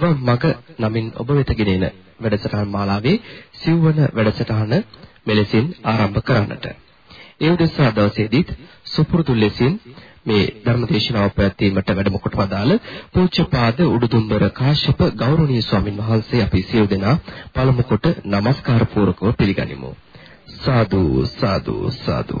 නිවන් මඟ නමින් ඔබ වෙත ගෙනෙන වැඩසටහන් මාලාවේ සිව්වන වැඩසටහන මෙලෙසින් ආරම්භ කරන්නට. ඒ උදෙසා දවසේදීත් සුපුරුදු ලෙසින් මේ ධර්මදේශනාව පැවැත්වීමට වැඩම කොට වදාළ පූජ්‍යපාද උඩුදුම්බර කාශ්‍යප ගෞරවනීය ස්වාමින් වහන්සේ අපි සියලු දෙනා පළමු කොට নমස්කාර පූර්වකව පිළිගනිමු. සාදු සාදු සාදු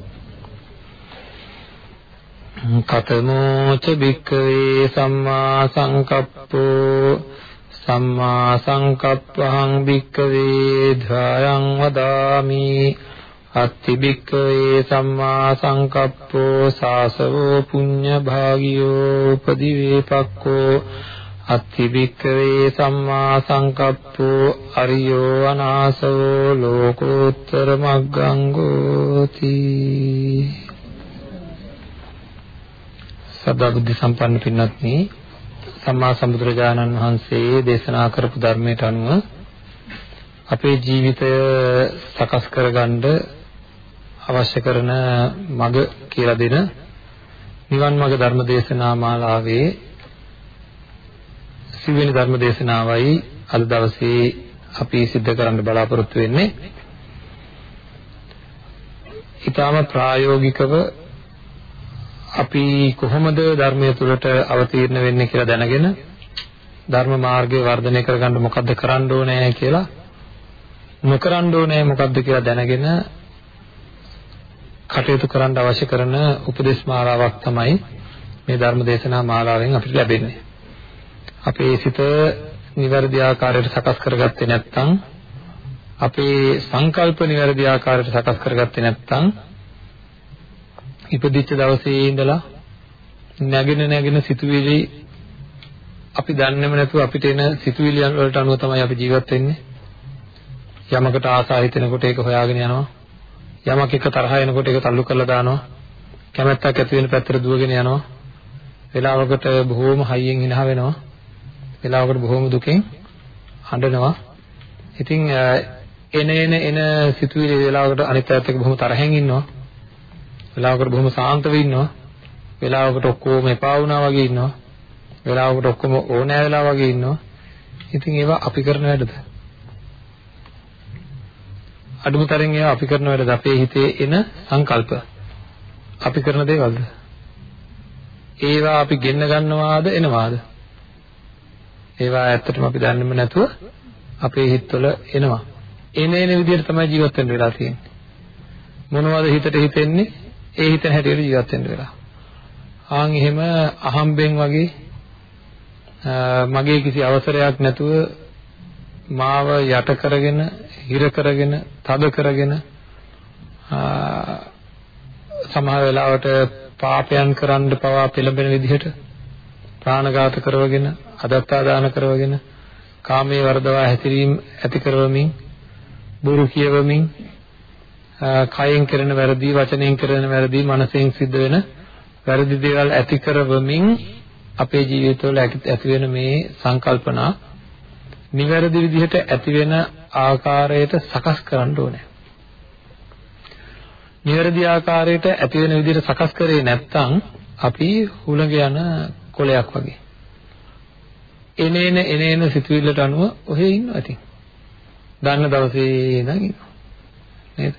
කතමෝච භික්ඛවේ සම්මා සංකප්පෝ සම්මා සංකප්පහං භික්ඛවේ ධායං වදාමි අත්ති භික්ඛවේ සම්මා සංකප්පෝ සාසවෝ පුඤ්ඤ භාගියෝ උපදිවේපක්ඛෝ අත්ති භික්ඛවේ සම්මා සංකප්පෝ අරියෝ අනාසවෝ ලෝකෝත්තර මග්ගං ගෝති සදා බුද්ධ සම්පන්න පින්වත්නි සම්මා සම්බුදුරජාණන් වහන්සේ දේශනා කරපු ධර්මයට අනුව අපේ ජීවිතය සකස් කරගන්න අවශ්‍ය කරන මඟ කියලා දෙන නිවන් මඟ ධර්ම දේශනා මාලාවේ සිවෙනි ධර්ම දේශනාවයි අද දවසේ අපි සිද්ධ කරන්න බලාපොරොත්තු වෙන්නේ. ඊටාම ප්‍රායෝගිකව අපි කොහොමද ධර්මයේ තුලට අවතීර්ණ වෙන්නේ කියලා දැනගෙන ධර්ම මාර්ගය වර්ධනය කරගන්න මොකද්ද කරන්න ඕනේ කියලා නොකරන්න ඕනේ මොකද්ද කියලා දැනගෙන කටයුතු කරන්න අවශ්‍ය කරන උපදේශ මාලාවක් තමයි මේ ධර්ම දේශනා මාලාවෙන් අපිට ලැබෙන්නේ. අපේ සිත නිවැරදි ආකාරයට සකස් කරගත්තේ නැත්නම් අපේ සංකල්ප නිවැරදි ආකාරයට සකස් කරගත්තේ නැත්නම් ඉපදිච්ච දවසේ ඉඳලා නැගෙන නැගෙන සිතුවිලි අපි දන්නේම නැතුව අපිට එන සිතුවිලි වලට අනුව තමයි අපි ජීවත් වෙන්නේ. යමකට ආසා හිතෙනකොට ඒක හොයාගෙන යනවා. යමක් එක තරහ එනකොට ඒක තල්ලු කරලා දානවා. කැමැත්තක් ඇති වෙන පැත්තට දුවගෙන යනවා. වෙලාවකට බොහෝම හයියෙන් හිනහ වෙනවා. වෙලාවකට බොහෝම දුකෙන් හඬනවා. ඉතින් එන එන එන සිතුවිලි වෙලාවකට අනිත් පැත්තක බොහොම තරහෙන් ඉන්නවා. වෙලාවකට බොහොම සාන්තව ඉන්නවා. වෙලාවකට ඔක්කොම එපා වුණා වගේ ඉන්නවා. වෙලාවකට ඔක්කොම ඕනෑ වෙලා වගේ ඉන්නවා. ඉතින් ඒවා අපි කරන වැඩද? අඩුම තරම් ඒවා අපි කරන වැඩද? අපේ හිතේ එන සංකල්ප. අපි කරන දේවල්ද? ඒවා අපි ගෙන්න ගන්නවාද එනවාද? ඒවා ඇත්තටම අපි දන්නේම නැතුව අපේ හිතවල එනවා. එන එන විදිහට තමයි ජීවත් වෙන්න වෙලා තියෙන්නේ. මොනවද හිතට හිතෙන්නේ? ඒ හිතන හැටියට ජීවත් වෙන්න වෙලා. ආන් එහෙම අහම්බෙන් වගේ මගේ කිසි අවසරයක් නැතුව මාව යට කරගෙන, හිර කරගෙන, තද කරගෙන සමහර වෙලාවට පාපයන් කරන්න පවා පෙළඹෙන විදිහට ප්‍රාණඝාත කරවගෙන, අදත්තාදාන කරවගෙන, කාමයේ වර්ධවා හැසිරීම ඇති කරවමින්, බොරු කියවමින්, කයෙන් කරන වැරදි, වචනයෙන් කරන වැරදි, මනසෙන් සිද්ධ වෙන වැරදි දේවල් ඇති කරවමින් අපේ ජීවිතවල ඇති වෙන මේ සංකල්පනා නිවැරදි විදිහට ඇති වෙන ආකාරයට සකස් කරන්න ඕනේ. නිවැරදි ආකාරයට ඇති වෙන විදිහට සකස් කරේ නැත්නම් අපි හුළඟ යන කොලයක් වගේ. එනේන එනේන සිතුවිල්ලට අනුව ඔහෙ ඉන්නවා ඉතින්. දන්න දවසේ ඉඳන් ඉන්නවා. නේද?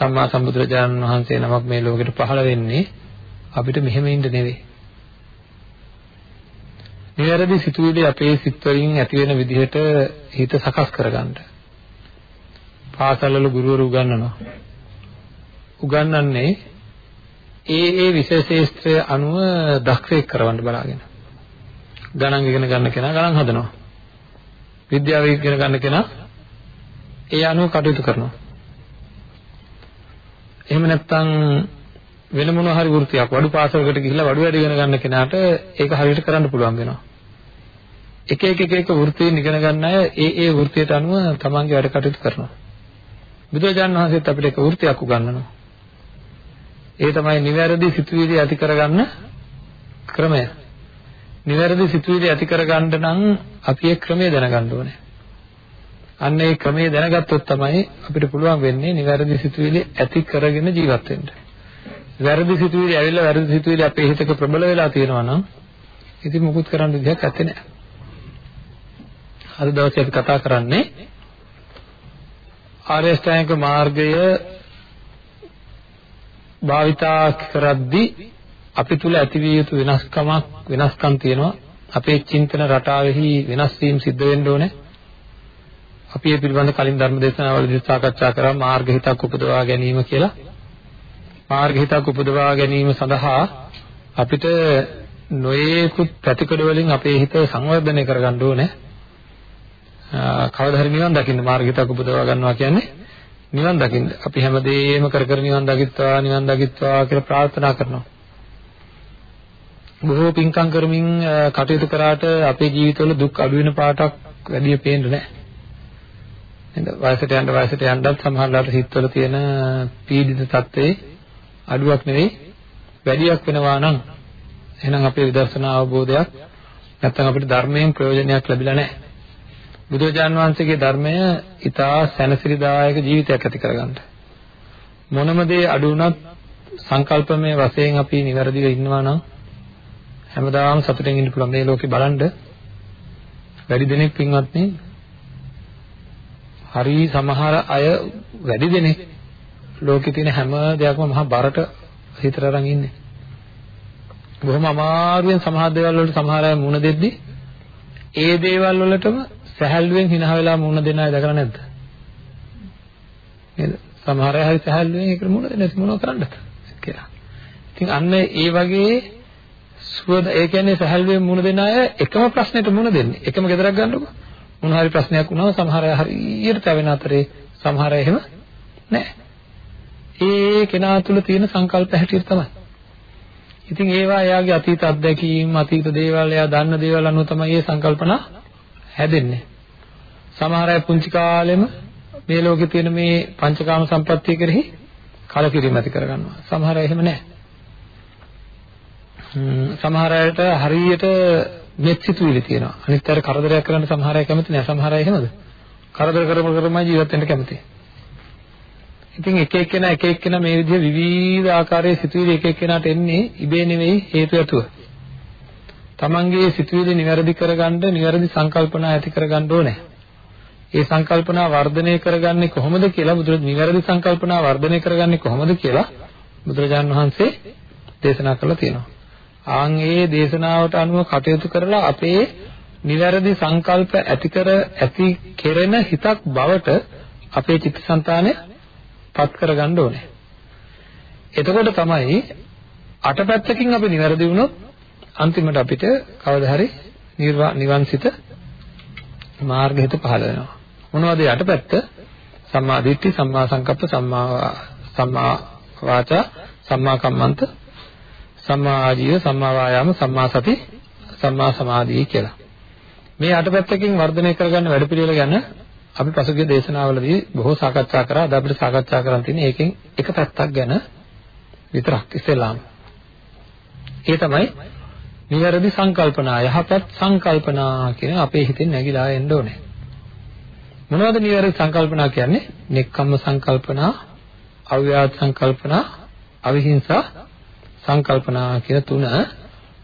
සම්මා සම්බුදුරජාණන් වහන්සේ නමක් මේ ලෝකෙට පහළ වෙන්නේ අපිට මෙහෙම ඉන්න නෙවෙයි. නිවැරදි සිතුවිලි අපේ සිත් වලින් ඇති වෙන විදිහට හිත සකස් කරගන්න. පාසල්වල ගුරුවරු උගන්වනවා. උගන්වන්නේ ඒ ඒ විශේෂේස්ත්‍රය අනුව දක්ෂයෙක් කරවන්න බලාගෙන. ගණන් ඉගෙන ගන්න කෙනා ගණන් හදනවා. විද්‍යාව ඉගෙන ගන්න කෙනා ඒ අනුව කටයුතු කරනවා. එහෙම නැත්නම් වෙන මොනවා හරි වෘත්තියක් වඩු පාසලකට ගිහිල්ලා වඩු වැඩ ඉගෙන ගන්න කෙනාට ඒක හරියට කරන්න පුළුවන් වෙනවා. එක එක එක එක වෘත්තීන් ඉගෙන ගන්න අය ඒ ඒ වෘත්තියට අනුව තමන්ගේ වැඩ කටයුතු කරනවා. බුදුරජාණන් වහන්සේත් අපිට එක වෘත්තියක් උගන්වනවා. ඒ තමයි නිවැරදි සිතුවිලි ඇති කරගන්න ක්‍රමය. නිවැරදි සිතුවිලි ඇති කරගන්න නම් අපි ඒ ක්‍රමය දැනගන්න ඕනේ. අන්න ඒ ක්‍රමය දැනගත්තොත් තමයි අපිට පුළුවන් වෙන්නේ නිවැරදි සිතුවිලි ඇති කරගෙන ජීවත් වෙන්න. වැරදි සිතුවිලි ඇවිල්ලා වැරදි සිතුවිලි අපේ හිතක ප්‍රබල වෙලා තියෙනවා නම් ඉතින් මොකුත් කරන්න විදිහක් නැත්තේ නෑ. අද දවසේ අපි කතා කරන්නේ ආර්ය අෂ්ටාංගික මාර්ගය භාවිතා කරද්දී අපි තුල ඇතිවිය යුතු වෙනස්කමක් වෙනස්කම් තියෙනවා. අපේ චින්තන රටාවෙහි වෙනස් වීම සිද්ධ වෙන්න ඕනේ. අපි මේ පිළිබඳ කලින් ධර්ම දේශනාවලදී සාකච්ඡා කරා මාර්ග හිතක් උපදවා ගැනීම කියලා. මාර්ග හිතක් උපදවා ගැනීම සඳහා අපිට නොයේකුත් පැතිකඩ වලින් අපේ හිත සංවර්ධනය කරගන්න ඕනේ. කවදා හරි නිවන් දකින්න මාර්ග හිතක් උපදවා ගන්නවා කියන්නේ නිවන් දකින්න. අපි හැමදේම කර කර නිවන් දකිත්වා නිවන් දකිත්වා කියලා ප්‍රාර්ථනා කරනවා. බොහෝ පින්කම් කරමින් කටයුතු කරාට අපේ ජීවිතවල දුක් අඩු වෙන පාටක් වැඩි පේන්නේ නැහැ. නේද? වයසට යන්න වයසට යන්නත් සමහරවිට සිත්වල තියෙන පීඩිත තත්ත්වේ අඩුවක් නෙවෙයි වැඩියක් වෙනවා නම් එහෙනම් අපේ විදර්ශනා අවබෝධයක් නැත්නම් අපිට ධර්මයෙන් ප්‍රයෝජනයක් ලැබිලා නැහැ. බුදුරජාන් වහන්සේගේ ධර්මය ඊටා සැනසිරිදායක ජීවිතයක් ඇති කරගන්න. මොනම දේ අඩු වුණත් සංකල්පමය වශයෙන් අපි નિවරදිව ඉන්නවා නම් හැමදාම සතුටින් ඉන්න පුළුවන් මේ ලෝකේ බලන්න වැඩි දෙනෙක් පින්වත්නි හරි සමහර අය වැඩි දෙනෙක් ලෝකේ තියෙන හැම දෙයක්ම මහා බරට හිතට අරන් ඉන්නේ. බොහොම අමාරුවෙන් සමහර දේවල් වලට සමහර අය මුණ දෙද්දි ඒ දේවල් වලටම සැහැල්ලුවෙන් hina වෙලා මුණ දෙන අය දැකලා නැද්ද? නේද? සමහර අය හරි සැහැල්ලුවෙන් ඒකට මුණ දෙන්නේ නැති මොනව කරන්නද කියලා. ඉතින් අන්න ඒ වගේ සුවද ඒ කියන්නේ සැහැල්ලුවෙන් මුණ දෙන අය එකම ප්‍රශ්නෙට මුණ දෙන්නේ. එකම ගෙදරක් ගන්නකො. මොන හරි ප්‍රශ්නයක් වුණාම සමහර අය හරියට තැවෙන අතරේ සමහර අය එහෙම නැහැ. ඒ කෙනා තුළ තියෙන සංකල්ප හැටියට තමයි. ඉතින් ඒවා එයාගේ අතීත අත්දැකීම් අතීත දේවල් එයා දන්න දේවල් අනුව තමයි මේ සංකල්පනා හැදෙන්නේ. සමහර අය පුංචි කාලෙම මේ ලෝකේ තියෙන මේ පංචකාම සම්පත්තිය කෙරෙහි කලකිරීම ඇති කරගන්නවා. සමහර අය එහෙම නැහැ. සමහර අයට හරියට මෙත් සිතුවිලි තියෙනවා. අනිත් අයට කරදරයක් කරන්න සමහර අය කැමති නැහැ. සමහර අය එහෙමද? කරදර කරම කරම ජීවත් වෙන්න කැමතියි. ඉතින් එක එක්කෙනා එක එක්කෙනා මේ විදිහ විවිධ ආකාරයේ සිතුවිලි එක එක්කෙනාට එන්නේ ඉබේ නෙවෙයි හේතු ඇතුව. තමන්ගේ සිතුවිලි નિවැරදි කරගන්න નિවැරදි සංකල්පනා ඇති කරගන්න ඕනේ. ඒ සංකල්පනා වර්ධනය කරගන්නේ කොහොමද කියලා බුදුරජාණන් නිවැරදි සංකල්පනා වර්ධනය කරගන්නේ කොහොමද කියලා බුදුරජාණන් වහන්සේ දේශනා කළා තියෙනවා. ආන් ඒ දේශනාවට අනුව කටයුතු කරලා අපේ නිවැරදි සංකල්ප ඇති කර ඇති කෙරෙන හිතක් බවට අපේ චිත්තසංතානය පත් කරගන්න ඕනේ. එතකොට තමයි අටපැත්තකින් අපි නිවැරදි වුණොත් අන්තිමට අපිට කවදා හරි නිවන්සිත මාර්ගහිත පහළ වෙනවා. මොනවද යටපැත්ත? සම්මා දිට්ඨි, සම්මා සංකප්ප, සම්මා සම්මා වාචා, සම්මා කම්මන්ත, සම්මා ආජීව, සම්මා වායාම, සම්මා සති, සම්මා සමාධිය කියලා. මේ අටපැත්තකින් වර්ධනය කරගන්න වැඩපිළිවෙල ගැන අපි පසුගිය දේශනාවලදී බොහෝ සාකච්ඡා කරා. අද අපිට සාකච්ඡා කරන්න තියෙන්නේ ඒකෙන් එක පැත්තක් ගැන විතරක් ඉස්සෙල්ලාම. ඒ තමයි නිවැරදි සංකල්පනා, යහපත් සංකල්පනා කියන අපේ හිතෙන් නැగిලා එන්න ඕනේ. මොනවද නිවැරදි සංකල්පනා කියන්නේ? නෙක්ඛම්ම සංකල්පනා, අව්‍යාජ සංකල්පනා, අවිහිංසා සංකල්පනා කියන තුන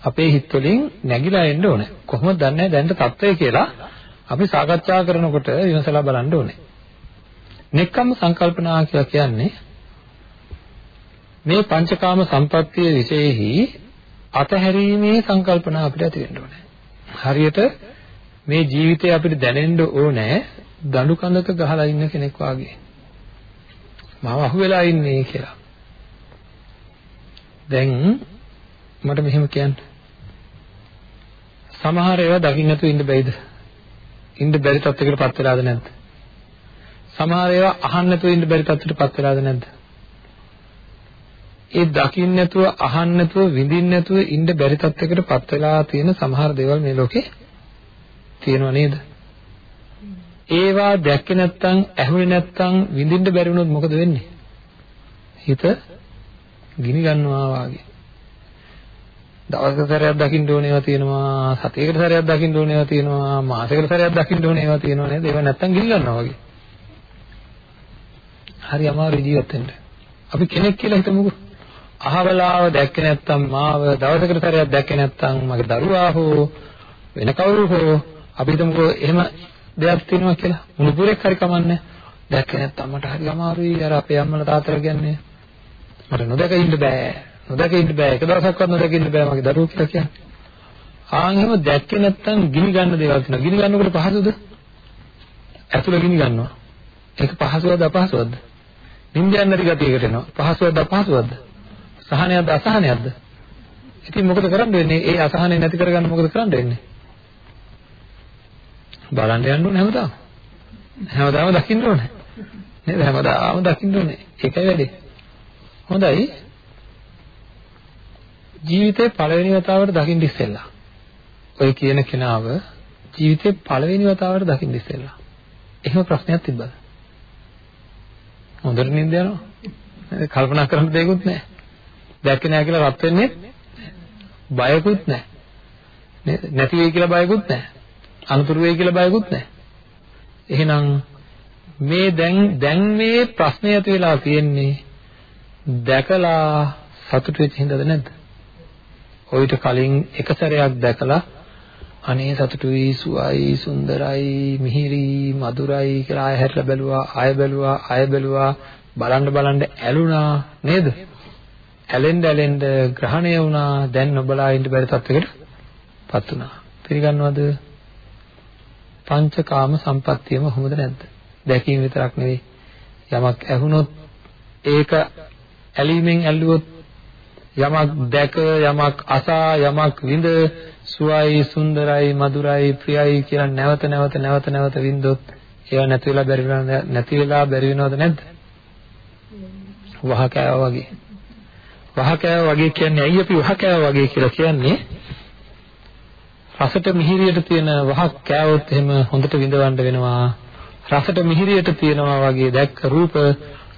අපේ හිත වලින් නැగిලා එන්න ඕනේ. කොහොමද දන්නේ දැනට தত্ত্বය කියලා අපි සාකච්ඡා කරනකොට විමසලා බලන්න ඕනේ. නෙක්ඛම් සංකල්පනා කියලා කියන්නේ මේ පංචකාම සම්පත්තිය විශේෂෙහි අතහැරීමේ සංකල්පනා අපිට ඇති වෙන්න ඕනේ. හරියට මේ ජීවිතේ අපිට දැනෙන්න ඕනේ දඬු කඳක ගහලා ඉන්න කෙනෙක් වාගේ. මම අහුවෙලා ඉන්නේ කියලා. දැන් මට මෙහෙම කියන්න. සමහර ඒවා දකින්න නැතුව ඉන්න බැයිද? ඉන්න බැරි තත්යකටපත් වෙලාද නැද්ද? සමහර ඒවා අහන්න නැතුව ඉන්න බැරි තත්යකටපත් වෙලාද නැද්ද? ඒ දකින්න නැතුව අහන්න නැතුව විඳින්න නැතුව ඉන්න බැරි තත්යකටපත් වෙලා තියෙන සමහර දේවල් මේ ලෝකේ තියෙනව නේද? ඒවා දැක්කේ නැත්නම් ඇහුනේ නැත්නම් විඳින්න බැරි වුණොත් මොකද වෙන්නේ? හිත ගිනි ගන්නවා වාගේ. දවසක සැරයක් දකින්න ඕන ඒවා තියෙනවා, සතියකට සැරයක් දකින්න ඕන ඒවා තියෙනවා, මාසයකට සැරයක් දකින්න ඕන ඒවා තියෙනවා නේද? ඒවා නැත්නම් ගිනි ගන්නවා වගේ. හරි අමාරු ජීවත් වෙන්න. අපි කෙනෙක් කියලා හිතමුකෝ. අහවලාව දැක්කේ නැත්නම් මාව දවසකට සැරයක් දැක්කේ නැත්නම් මගේ දරුවා හෝ වෙන කවුරු හෝ අපි හිතමුකෝ එහෙම දෙයක් තියෙනවා කියලා. මුණුපුරෙක් හරි කමන්නේ. දැක්කේ නැත්නම් මට හරි අමාරුයි. අර අපේ අම්මලා තාත්තලා කියන්නේ මට නොදක ඉන්න බෑ. නොදක ඉන්න බෑ. එක දවසක්වත් නොදක ඉන්න බෑ මගේ දරුවෝ කියලා කියන්නේ. ආන් එහෙම දැක්කේ නැත්නම් ගිනි ගන්න දේවල් තියෙනවා. ගිනි ගන්නකොට පහසුද? ඇතුළ ගිනි ගන්නවා. ඒක පහසුවද අපහසුවද? නිින්දයන් නැති ගතියකට එනවා. පහසුවද අපහසුවද? සහනයක්ද අසහනයක්ද? ඉතින් මොකද කරන්න වෙන්නේ? ඒ අසහනය නැති කරගන්න මොකද කරන්න වෙන්නේ? බලන්න යන්න ඕනේ හැමදාම. හැමදාම දකින්න ඕනේ. නේද? හැමදාම දකින්න ඕනේ. ඒකයි වැඩේ. හොඳයි. ජීවිතේ පළවෙනි වතාවට දකින්න ඉස්සෙල්ලා. ඔය කියන කෙනාව ජීවිතේ පළවෙනි වතාවට දකින්න ඉස්සෙල්ලා. එහෙම ප්‍රශ්නයක් තිබ්බද? හොඳට නින්ද යනවා. කල්පනා කරන්න දෙයක්වත් නැහැ. දැක්කේ නැහැ කියලා රත් වෙන්නේ බයකුත් නැහැ. නේද? නැති වෙයි කියලා බයකුත් නැහැ. අනුතුරු වෙයි කියලා බයකුත් නැහැ. එහෙනම් මේ දැන් දැන් මේ ප්‍රශ්නේ ඇති වෙලා තියෙන්නේ දැකලා සතුටු වෙච්ච හින්දාද නැද්ද? ඔయిత කලින් එක සැරයක් දැකලා අනේ සතුටුයි සුවයි සුන්දරයි මිහිරි මధుරයි කියලා ආය හැරලා බැලුවා ආය බැලුවා ආය බැලුවා බලන්න බලන්න ඇලුනා නේද? ඇලෙන්න ඇලෙන්න ග්‍රහණය වුණා දැන් ඔබලා ඉන්න බැරි තත්යකටපත් වුණා. පිළිගන්නවද? පංචකාම සම්පත්තියම හොඳද නැද්ද? දැකීම විතරක් නෙවෙයි යමක් ඇහුනොත් ඒක ඇලීමෙන් ඇල්ලුවොත් යමක් දැක යමක් අසා යමක් විඳ සුවයි සුන්දරයි මధుරයි ප්‍රියයි කියලා නැවත නැවත නැවත නැවත විඳොත් ඒවා නැති වෙලා බැරි වෙලා නැති වෙලා බැරි වෙනවද නැද්ද? වහ කෑවා වගේ. වහ කෑවා වගේ කියන්නේ ඇයි අපි වහ කෑවා වගේ කියලා කියන්නේ? රසට මිහිරියට තියෙන වහක් කෑවොත් එහෙම හොඳට විඳවන්න වෙනවා. රසට මිහිරියට තියෙනවා වගේ දැක්ක රූප,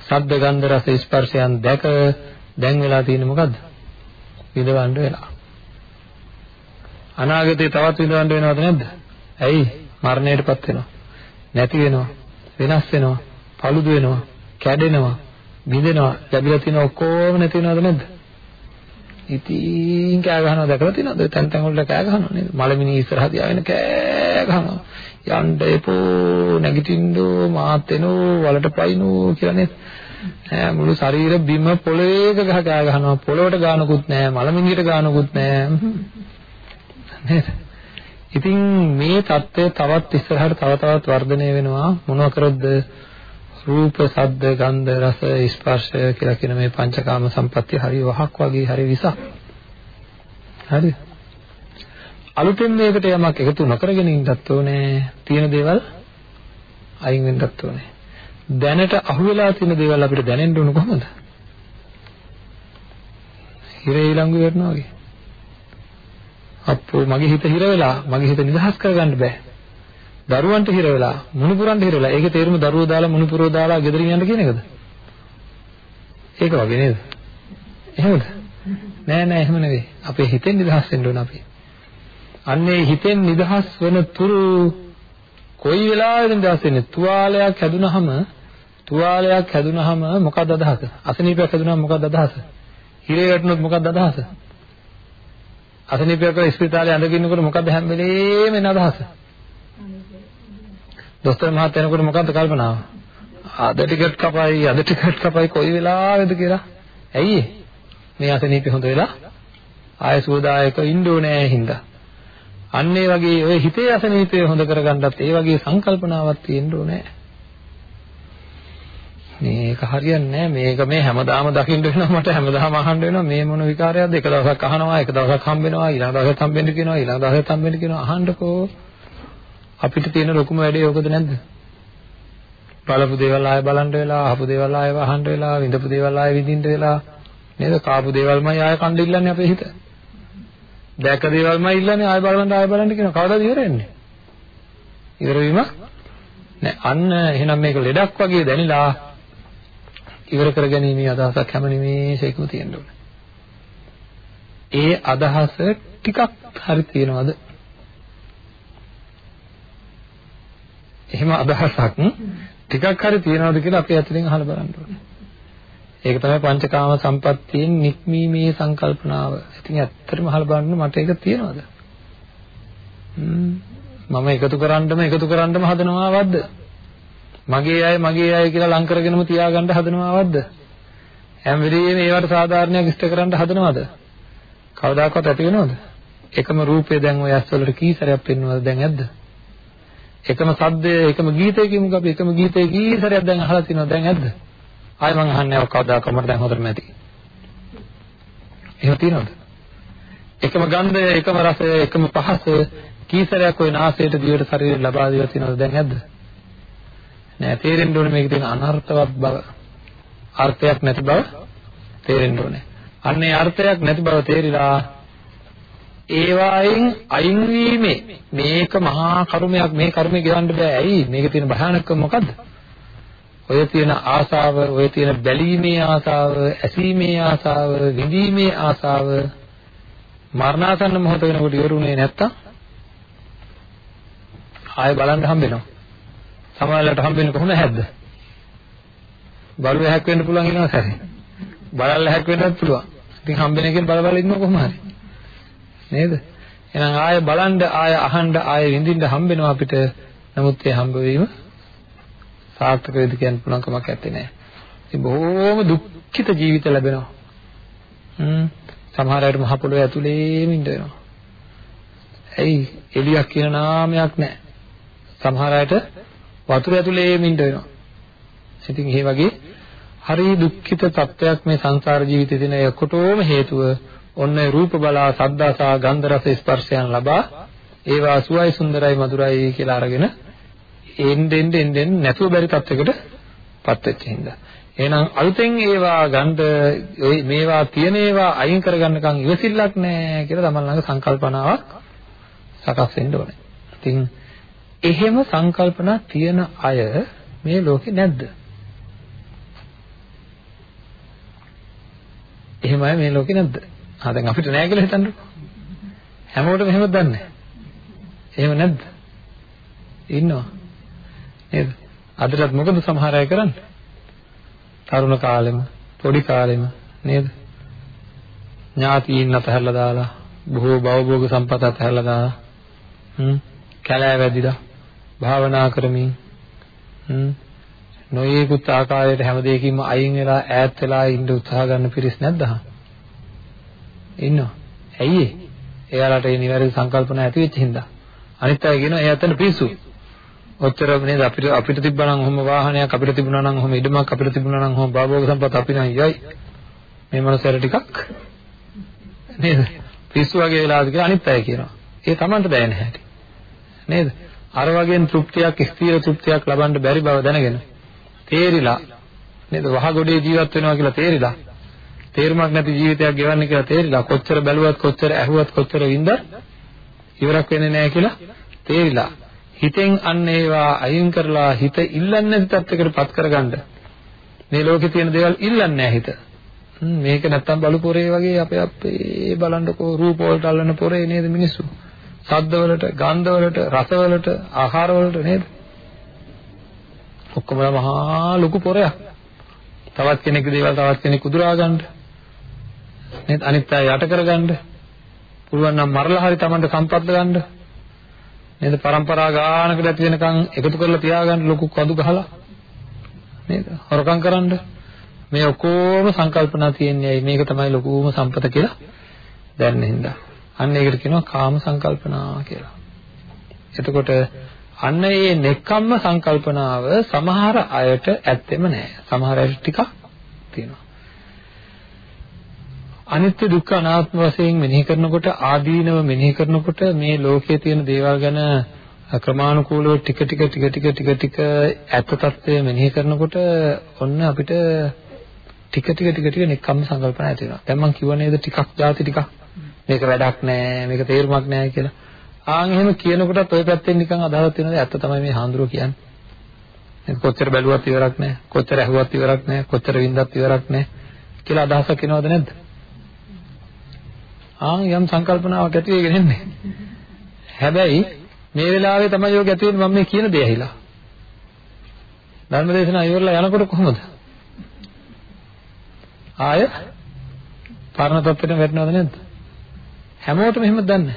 ශබ්ද, ගන්ධ, රස, ස්පර්ශයන් දැක දැන් වෙලා තියෙන්නේ මොකද්ද? විඳවන්න වෙලා. අනාගතේ තවත් විඳවන්න වෙනවද නැද්ද? ඇයි? මරණයටපත් වෙනවා. නැති වෙනවා. වෙනස් වෙනවා. paludu වෙනවා. කැඩෙනවා. බිඳෙනවා. ලැබිලා තියෙන ඔක්කොම නැති වෙනවද නැද්ද? ඉතින් කෑ ගහනවා දැකලා තියෙනවද? තැන් තැන් වල කෑ ගහනවා නේද? මලමිනි ඉස්සරහ තියාගෙන කෑ ගහනවා. යන්න එපෝ නැගිටින්නෝ මාත් එනෝ වලට පයින්නෝ කියලා නේද? ඈ මුළු ශරීර බිම පොළවේක ගහ කෑ ගහනවා. පොළවට ගානකුත් නැහැ, මලමිනියට ගානකුත් නැහැ. නේද? ඉතින් මේ தත්ත්වය තවත් ඉස්සරහට තව තවත් වර්ධනය වෙනවා මොනවා කරොත්ද රූප, ශබ්ද, ගන්ධ, රස, ස්පර්ශ කියලා කියන මේ පංචකාම සම්පත්‍ය හරි වහක් වගේ හරි විසක්. හරි. අලුතෙන් මේකට යමක් එකතු නොකරගෙන ඉන්නත් ඕනේ. තියෙන දේවල් අයින් වෙන්නත් ඕනේ. දැනට අහුවෙලා තියෙන දේවල් අපිට දැනෙන්න ඕන කොහොමද? හිර ඊළඟු වෙනවා වගේ. අප්පෝ මගේ හිත හිර වෙලා මගේ හිත නිදහස් කරගන්න බෑ. දරුවන්ට හිර වෙලා මුණුපුරන්ට හිර වෙලා ඒකේ තේරුම දරුවෝ දාලා මුණුපුරෝ දාලා ගෙදරින් යන්න කියන එකද? ඒක වගේ නේද? එහෙමද? නෑ නෑ එහෙම නෙවෙයි. අපේ හිතෙන් නිදහස් වෙන්න ඕන අපි. අන්නේ හිතෙන් නිදහස් වෙන තුරු කොයි වෙලාවෙද නිදහස් වෙන්නේ? තුවාලයක් හැදුනහම තුවාලයක් හැදුනහම මොකක්ද අදහස? අසනීපයක් හැදුනහම මොකක්ද අදහස? හිරේ වැටුනොත් මොකක්ද අදහස? අසනීපයක් කරලා ස්පිතාලේ ඇඳගෙන ඉන්නකොට මොකක්ද හැම වෙලේම එන අදහස? දොස්තර මහත්තයා එනකොට මොකද්ද කල්පනාව? අද ටිකට් කපයි අද ටිකට් කපයි කොයි වෙලාවෙද කියලා. ඇයි මේ අසනීපේ හොඳ වෙලා ආය සුවදායක ඉන්න ඕනේ හින්දා. අන්න ඒ වගේ ඔය හිතේ අසනීපය හොඳ කරගන්නත් ඒ වගේ සංකල්පනාවක් තියෙන්න ඕනේ. මේක හරියන්නේ නැහැ. මේක මේ හැමදාම දකින්න වෙනවා මට හැමදාම අහන්න වෙනවා. මේ මොන විකාරයක්ද? එක දවසක් අහනවා එක දවසක් හම්බ වෙනවා ඊළඟ දවසක් හම්බෙන්න කියනවා ඊළඟ දවසක් හම්බෙන්න කියනවා. අහන්නකෝ. අපිට තියෙන ලොකුම වැඩේ ඕකද නැද්ද? බලපු දේවල් ආය බලන්න වෙලා අහපු දේවල් ආය අහන්න වෙලා විඳපු දේවල් ආය විඳින්න වෙලා. නේද? කාපු දේවල්මයි ආය කණ්ඩ ඉල්ලන්නේ අපේ හිත. දැක දේවල්මයි ඉල්ලන්නේ ආය බලන්න ආය බලන්න කියනවා. කවදාද ඉවර වෙන්නේ ඉවර වීම නෑ. අන්න එහෙනම් මේක ලෙඩක් වගේ දැනිලා ඉවර කරගැනීමේ අදහසක් හැම නිමේෂයකම තියෙන්න ඕනේ. ඒ අදහස ටිකක් හරි තියනවද? එහෙම අදහසක් ටිකක් හරි තියනවද කියලා අපි අතලින් අහලා බලන්න ඕනේ. ඒක තමයි පංචකාම සම්පත්තියෙන් නික්මීමේ සංකල්පනාව. ඉතින් ඇත්තටම අහලා බලන්න මට ඒක තියනවද? මම එකතු කරන්නම එකතු කරන්නම හදනවවද්ද? මගේ අය මගේ අය කියලා ලං කරගෙනම තියාගන්න හදනවවද්ද? හැම වෙලෙම ඒවට සාධාරණයක් ඉෂ්ට කරන්න හදනවද? කවදාකවත් ඇති වෙනවද? එකම රූපය දැන් ඔය ඇස් වලට කී සැරයක් පෙන්වනවද දැන් ඇද්ද? එකම සද්දය එකම ගීතය කියමුක අපි එකම ගීතය කී සැරයක් දැන් අහලා තියෙනවද දැන් ඇද්ද? ආයි මං අහන්නේ කවදාකවත් මට දැන් හොඳටම ඇති. එහෙම තියෙනවද? එකම ගන්ධය එකම රසය එකම පහස කී සැරයක් ওই නාසයට දිවට ශරීරයට ලබා දීලා තියෙනවද දැන් ඇද්ද? නෑ තේරෙන්න ඕනේ මේකේ තියෙන අනර්ථවත් බව. අර්ථයක් නැති බව තේරෙන්න ඕනේ. අන්නේ අර්ථයක් නැති බව තේරිලා ඒවායින් අයින් වීමේ මේක මහා කර්මයක් මේ කර්මය ගෙවන්න බෑ. ඇයි? මේකේ තියෙන භයානකම මොකද්ද? ඔය තියෙන ආසාව, ඔය තියෙන බැලීමේ ආසාව, ඇසීමේ ආසාව, විඳීමේ ආසාව මරණාසන්න මොහොත වෙනකොට ඉවරුනේ නැත්තම් ආයෙ බලන්න හම්බෙනවා. සමහරවිට හම්බෙන්නේ කොහොමද හැද්ද? බලු ඇහැක් වෙන්න පුළුවන් ඊළඟ සැරේ. බලල් ඇහැක් වෙන්නත් පුළුවන්. ඉතින් හම්බෙන එකෙන් බල බල ඉන්න කොහොම හරි. නේද? එහෙනම් ආය බලන්න ආය අහන්න ආය විඳින්න හම්බෙනවා අපිට. නමුත් ඒ හම්බ වීම සාර්ථක වෙද කියන්න පුළුවන් කමක් නැත්තේ නෑ. ඉතින් බොහෝම දුක්ඛිත ජීවිත ලැබෙනවා. හ්ම් සමහර අයට මහ පොළොවේ ඇතුලේම ඉන්න වෙනවා. ඇයි එලියක් කියන නාමයක් නැහැ. සමහර අයට වතුර ඇතුලේම ඉන්න වෙනවා. ඉතින් මේ වගේ හරි දුක්ඛිත තත්වයක් මේ සංසාර ජීවිතේ තියෙන එකටෝම හේතුව ඔන්න රූප බලා සද්දාසා ගන්ධ රස ස්පර්ශයන් ලබා ඒවා සුවයි සුන්දරයි මధుරයි කියලා අරගෙන එන්නෙන් එන්නෙන් නැතුව බැරි තත්වයකට පත් වෙච්ච හින්දා එහෙනම් අලුතෙන් ඒවා ගන්න මේවා තියෙන ඒවා අයින් කරගන්නකම් ඉවසිල්ලක් නැහැ කියලා තමන් ළඟ සංකල්පනාවක් සකස් වෙන්න ඕනේ. ඉතින් එහෙම සංකල්පනා තියෙන අය මේ ලෝකේ නැද්ද? එහෙම අය මේ ලෝකේ නැද්ද? ආ දැන් අපිට නෑ කියලා හිතන්නකෝ. හැමෝටම එහෙමද දන්නේ? එහෙම නැද්ද? ඉන්නවා. නේද? අදටත් මොකද සමහර අය කරන්නේ? තරුණ කාලෙම, පොඩි කාලෙම නේද? ඥාතීන් අතහැරලා දාලා, බොහෝ භවභෝග සම්පත අතහැරලා දාලා, හ්ම්, කැලෑ වැදිලා භාවනා කරමින් හ්ම් නොයේකුත් ආකාරයට හැම දෙයකින්ම අයින් වෙලා ඈත් වෙලා ඉන්න උත්සාහ ගන්න පිරිස් නැද්ද? ඉන්නවා. ඇයි ඒ? එයාලට මේ නිවැරදි සංකල්පන ඇති වෙච්ච හින්දා. අනිත් අය කියනවා එයා අතන පිස්සු. ඔච්චර නේද අපිට අපිට තිබ්බනම් ඔහොම වාහනයක් අපිට තිබුණා නම් ඔහොම ඉඩමක් අපිට තිබුණා නම් ඔහොම භාභෝග සම්පත් අපි නම් යයි. මේ මනසට ටිකක් නේද? පිස්සු වගේ වෙලාද කියලා අනිත් අය කියනවා. ඒ Tamanට දැනෙන්නේ නැහැ. නේද? අර වගේම තෘප්තියක් ස්ථීර තෘප්තියක් ලබන්න බැරි බව දැනගෙන තේරිලා නේද? වහගොඩේ ජීවත් වෙනවා කියලා තේරිලා තේරුමක් නැති ජීවිතයක් ගෙවන්න කියලා තේරිලා කොච්චර බැලුවත් කොච්චර ඇහුවත් කොච්චර වින්දත් ඉවරක් වෙන්නේ නැහැ කියලා තේරිලා හිතෙන් අන්න ඒවා අයින් කරලා හිත ඉල්ලන්නේ නැති තත්යකට පත් කරගන්න. මේ ලෝකේ තියෙන දේවල් ඉල්ලන්නේ නැහැ හිත. මේක නැත්තම් බලු පොරේ වගේ අපේ අපේ බලන්නකෝ රූප වලට අල්ලන පොරේ නේද මිනිස්සු? ශබ්දවලට, ගන්ධවලට, රසවලට, ආහාරවලට නේද? ඔක්කොම මහා ලොකු පොරයක්. තවත් කෙනෙක්ගේ දේවල් තවත් කෙනෙක් උදුරා ගන්න. නේද? අනිත් අය යට කරගන්න. පුළුවන් නම් මරලා හරි Tamanට සම්පත් ගන්න. නේද? પરම්පරා ගානකට ඇති වෙනකන් එකතු කරලා තියාගන්න ලොකු කඳු ගහලා. නේද? හොරකම් කරන්න. මේ ඔක්කොම සංකල්පනා තියෙන්නේ මේක තමයි ලොකුම සම්පත කියලා දැනන හින්දා. අන්න ඒකට කියනවා කාම සංකල්පනා කියලා. එතකොට අන්න ඒ නෙක්ඛම්ම සංකල්පනාව සමහර අයට ඇත්තෙම නෑ. සමහර අයට ටිකක් තියෙනවා. අනිත්‍ය දුක්ඛ අනාත්ම වශයෙන් මෙනෙහි කරනකොට ආදීනව මෙනෙහි කරනකොට මේ ලෝකයේ තියෙන දේවල් ගැන ක්‍රමානුකූලව ටික ටික ටික ටික ටික ටික ඇත්ත తත්වය මෙනෙහි කරනකොට ඔන්න අපිට ටික ටික ටික ටික නෙක්ඛම්ම සංකල්පන ඇති වෙනවා. දැන් මම කිව්ව නේද ටිකක් ಜಾති ටිකක් මේක වැඩක් නෑ මේක තේරුමක් නෑ කියලා. ආන් එහෙම කියනකොටත් ওই පැත්තෙන් නිකන් අදහස් වෙනද ඇත්ත තමයි මේ හාඳුරෝ කියන්නේ. කොච්චර බැලුවත් ඉවරක් නෑ කොච්චර ඇහුවත් ඉවරක් නෑ කොච්චර වින්දත් ඉවරක් නෑ කියලා අදහසක් එනවද නැද්ද? ආන් යම් සංකල්පනාවක් ඇති වෙගෙන එන්නේ. හැබැයි මේ වෙලාවේ තමයි යෝග ඇති වෙන්නේ මම මේ කියන දේ ඇහිලා. ධර්මදේශනා ඉවරලා යනකොට කොහොමද? ආය පරණ තත්ත්වෙට වැටෙනවද නැද්ද? හැමෝටම එහෙම දන්නේ.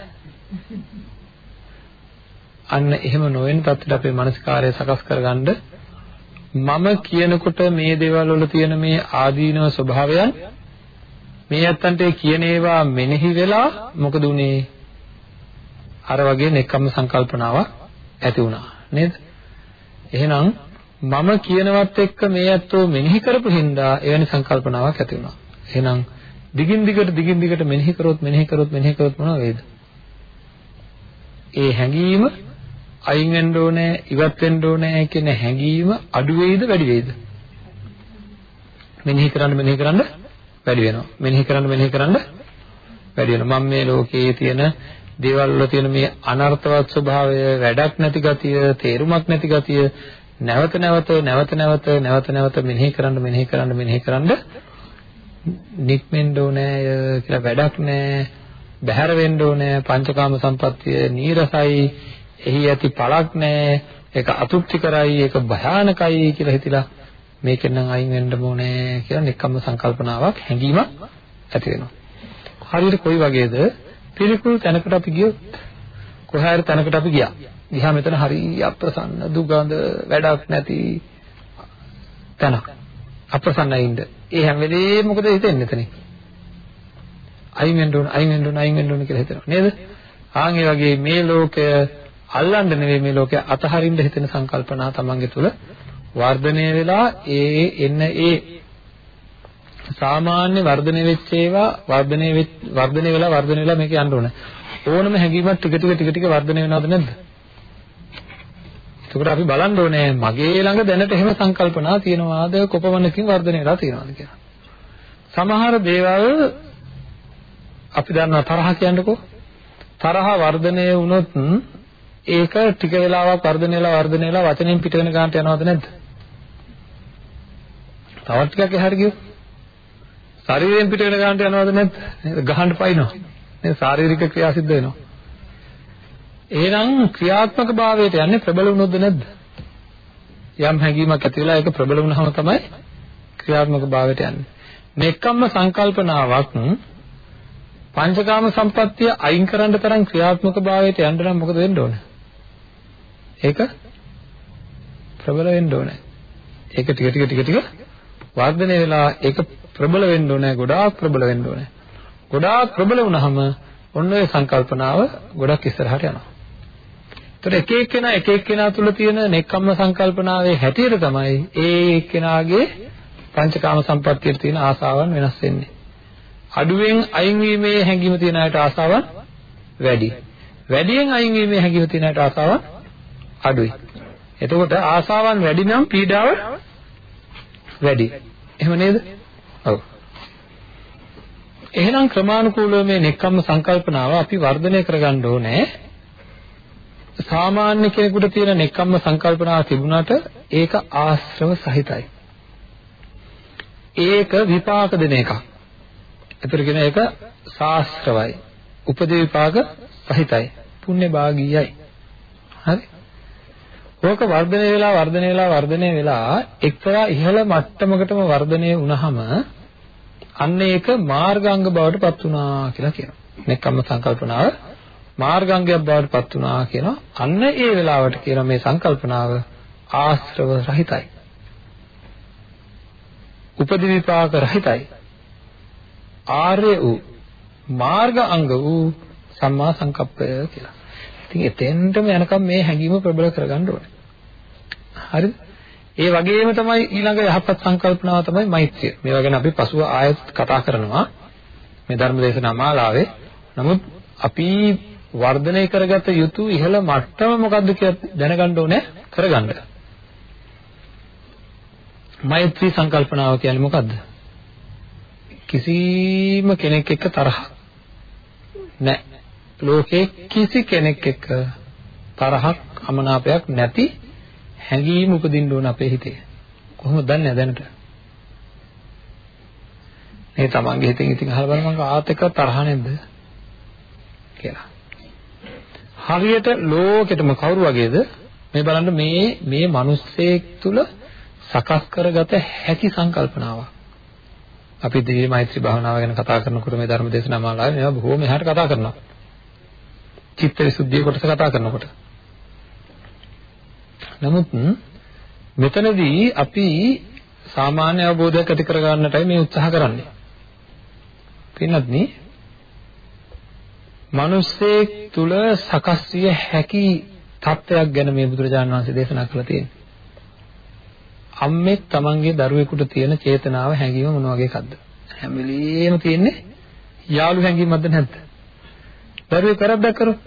අන්න එහෙම නොවන තත්ත්වයට අපේ මානසිකාරය සකස් කරගන්න මම කියනකොට මේ දේවල් වල තියෙන මේ ආදීනව ස්වභාවයන් මේ ඇත්තන්ට කියන ඒවා මෙනෙහි වෙලා මොකද උනේ? අර වගේ නෙක්කම්ම සංකල්පනාවක් ඇති වුණා නේද? එහෙනම් මම කියනවත් එක්ක මේ ඇත්තෝ මෙනෙහි කරපු හින්දා එවැනි සංකල්පනාවක් ඇති වුණා. එහෙනම් දිගින් දිගට දිගින් දිගට මෙනෙහි කරොත් මෙනෙහි කරොත් මෙනෙහි කරොත් මොනව වේද ඒ හැඟීම අයින් වෙන්න ඕනේ ඉවත් වෙන්න ඕනේ කියන හැඟීම අඩු වෙයිද වැඩි වෙයිද මෙනෙහි කරන්න මෙනෙහි කරන්න වැඩි වෙනවා. මෙනෙහි කරන්න මෙනෙහි කරන්න වැඩි වෙනවා. මම මේ ලෝකයේ තියෙන දේවල් වල තියෙන මේ අනර්ථවත් ස්වභාවය, වැඩක් නැති ගතිය, තේරුමක් නැති ගතිය නැවත නැවත නැවත නැවත නැවත නැවත මෙනෙහි කරන්න මෙනෙහි කරන්න මෙනෙහි කරන්න නික්මෙන්න ඕනේ කියලා වැඩක් නැහැ. බහැර වෙන්න ඕනේ පංචකාම සම්පත්තිය නීරසයි එහි ඇති පළක් නැහැ ඒක අතුක්ති කරයි ඒක භයානකයි කියලා හිතලා මේකෙන් නම් අයින් වෙන්න ඕනේ කියලා නිකම්ම සංකල්පනාවක් හැඟීමක් ඇති වෙනවා. හරියට කොයි වගේද? පිළිකුල් තැනකට අපි ගියොත් කොහේ හරි තැනකට අපි ගියා. ගියා මෙතන හරි අප්‍රසන්න දුගඳ වැඩක් නැති තැනක්. අප්‍රසන්නයින්ද. ඒ හැම වෙලේම මොකද හිතෙන්නේ එතනින්? අයින් වෙන්න ඕන, අයින් වෙන්න ඕන, අයින් වෙන්න ඕන කියලා හිතනවා. නේද? ආන් ඒ වගේ මේ ලෝකය අල්ලන්න නෙවෙයි මේ ලෝකය අතහරින්න හිතෙන සංකල්පනා තමන්ගේ තුල වර්ධනය වෙලා ඒ එන්න ඒ සාමාන්‍ය වර්ධනය වෙච්ච ඒවා වර්ධනය වර්ධනය වෙලා වර්ධනය වෙලා මේක යන්න ඕන. ඕනම හැඟීමක් ටික ටික ටික ටික වර්ධනය වෙනවද නැද්ද? එතකොට අපි බලන්න ඕනේ මගේ ළඟ දැනට එහෙම සංකල්පනා තියෙනවාද කොපමණකින් වර්ධනය වෙලා තියෙනවද කියලා. සමහර දේවල් අපි දන්නවා තරහ කියන්නකෝ. තරහ වර්ධනය වුණොත් ඒක ටික වෙලාවක් වර්ධනය වෙලා වර්ධනය වෙලා වචනෙන් පිට වෙන ගන්නට යනවද නැද්ද? තවත් ටිකක් එහාට ගියොත් ශරීරයෙන් පිට වෙන ගන්නට යනවද නැද්ද? නේද? ගහන්න පයින්නවා. නේද? ශාරීරික ක්‍රියා සිද්ධ වෙනවා. එහෙනම් ක්‍රියාත්මක භාවයට යන්නේ ප්‍රබල වුණොත්ද නැද්ද? යම් හැඟීමක් ඇති වෙලා ඒක ප්‍රබල වුණාම තමයි ක්‍රියාත්මක භාවයට යන්නේ. මේකම්ම සංකල්පනාවක් පංචකාම සම්පත්තිය අයින් කරන්න තරම් ක්‍රියාත්මක භාවයට යන්න නම් මොකද වෙන්න ඕන? ඒක ප්‍රබල වෙන්න ඕනේ. ඒක ටික ටික ටික ටික වර්ධනය වෙලා ඒක ප්‍රබල වෙන්න ඕනේ ගොඩාක් ප්‍රබල වෙන්න ඕනේ ගොඩාක් ප්‍රබල වුණාම ඔන්න ඔය සංකල්පනාව ගොඩක් ඉස්සරහට යනවා ඒතර එක එක්කෙනා එක එක්කෙනා තුල තියෙන නෙක්ඛම්ම සංකල්පනාවේ හැටියට තමයි ඒ එක්කෙනාගේ පංචකාම සම්පත්තියට තියෙන ආසාවන් වෙනස් වෙන්නේ අඩුවෙන් අයින් වීමේ හැඟීම තියෙන අයට ආසාවන් වැඩි වැඩියෙන් අයින් වීමේ හැඟීම තියෙන අයට ආසාවන් අඩුයි එතකොට ආසාවන් වැඩි නම් පීඩාව වැඩි. එහෙම නේද? ඔව්. එහෙනම් ක්‍රමානුකූලව මේ නෙක්ඛම්ම සංකල්පනාව අපි වර්ධනය කරගන්න ඕනේ. සාමාන්‍ය කෙනෙකුට තියෙන නෙක්ඛම්ම සංකල්පනාව තිබුණාට ඒක ආශ්‍රව සහිතයි. ඒක විපාක දෙන එකක්. ඒතර කියන එක ශාස්ත්‍රවයි. උපදේ විපාක සහිතයි. පුණ්‍ය භාගීයයි. හරි? ඕක වර්ධනය වෙලා වර්ධනය වෙලා වර්ධනය වෙලා එක්තරා ඉහළ මට්ටමකටම වර්ධනය වුණාම අන්න ඒක මාර්ගාංග බවට පත් වුණා කියලා කියනවා. නෙක්කම්ම සංකල්පනාව මාර්ගාංගයක් බවට පත් වුණා කියනවා. අන්න ඒ වෙලාවට කියන මේ සංකල්පනාව ආශ්‍රව රහිතයි. උපදි විපාක රහිතයි. ආර්ය වූ මාර්ග අංග වූ සම්මා සංකප්පය කියලා. ඉතින් එතෙන්ටම යනකම් මේ හැඟීම ප්‍රබල කරගන්න ඕනේ. හරිද? ඒ වගේම තමයි ඊළඟ යහපත් සංකල්පනාව තමයි මෛත්‍රිය. මේවා ගැන අපි පසුව ආයෙත් කතා කරනවා මේ ධර්ම දේශනා මාලාවේ. නමුත් අපි වර්ධනය කරගත යුතු ඉහළ මට්ටම මොකද්ද කියලා දැනගන්න ඕනේ කරගන්න. මෛත්‍රී සංකල්පනාව කියන්නේ මොකද්ද? කිසිම කෙනෙක් එක්ක තරහ නැහැ. ලෝකේ කිසි කෙනෙක් එක්ක තරහක් අමනාපයක් නැති හැඟීම් උපදින්න ඕන අපේ හිතේ. කොහොමද දන්නේ දැනට? මේ තමන්ගේ හිතෙන් ඉතින් අහලා බලන්න මම ආත් එක්ක තරහ නැද්ද කියලා. හරියට ලෝකෙටම කවුරු වගේද මේ බලන්න මේ මේ මිනිස්සෙක් තුල සකස් කරගත හැකි සංකල්පනාවක්. අපි දිව්‍ය මෛත්‍රී භාවනාව ගැන කතා කරනකොට මේ ධර්ම දේශනා මාලාවේ මේවා බොහොම එහාට කතා කරනවා. චිත්ත විසුද්ධිය කොටස කතා කරනකොට. නමුත් මෙතනදී අපි සාමාන්‍ය අවබෝධයක් ඇති කරගන්නටයි මේ උත්සාහ කරන්නේ. පින්නත් නේ මිනිස්සෙක් තුල සකස් විය හැකි තත්ත්වයක් ගැන මේ බුදුරජාණන් වහන්සේ දේශනා කළා තියෙනවා. අම්මෙක් තමන්ගේ දරුවෙකුට තියෙන චේතනාව හැඟීම මොන වගේ එකක්ද? හැම වෙලෙම තියෙන්නේ යාළු හැඟීමක්ද නැද්ද? දරුවෙක් වැරද්දක් කරොත්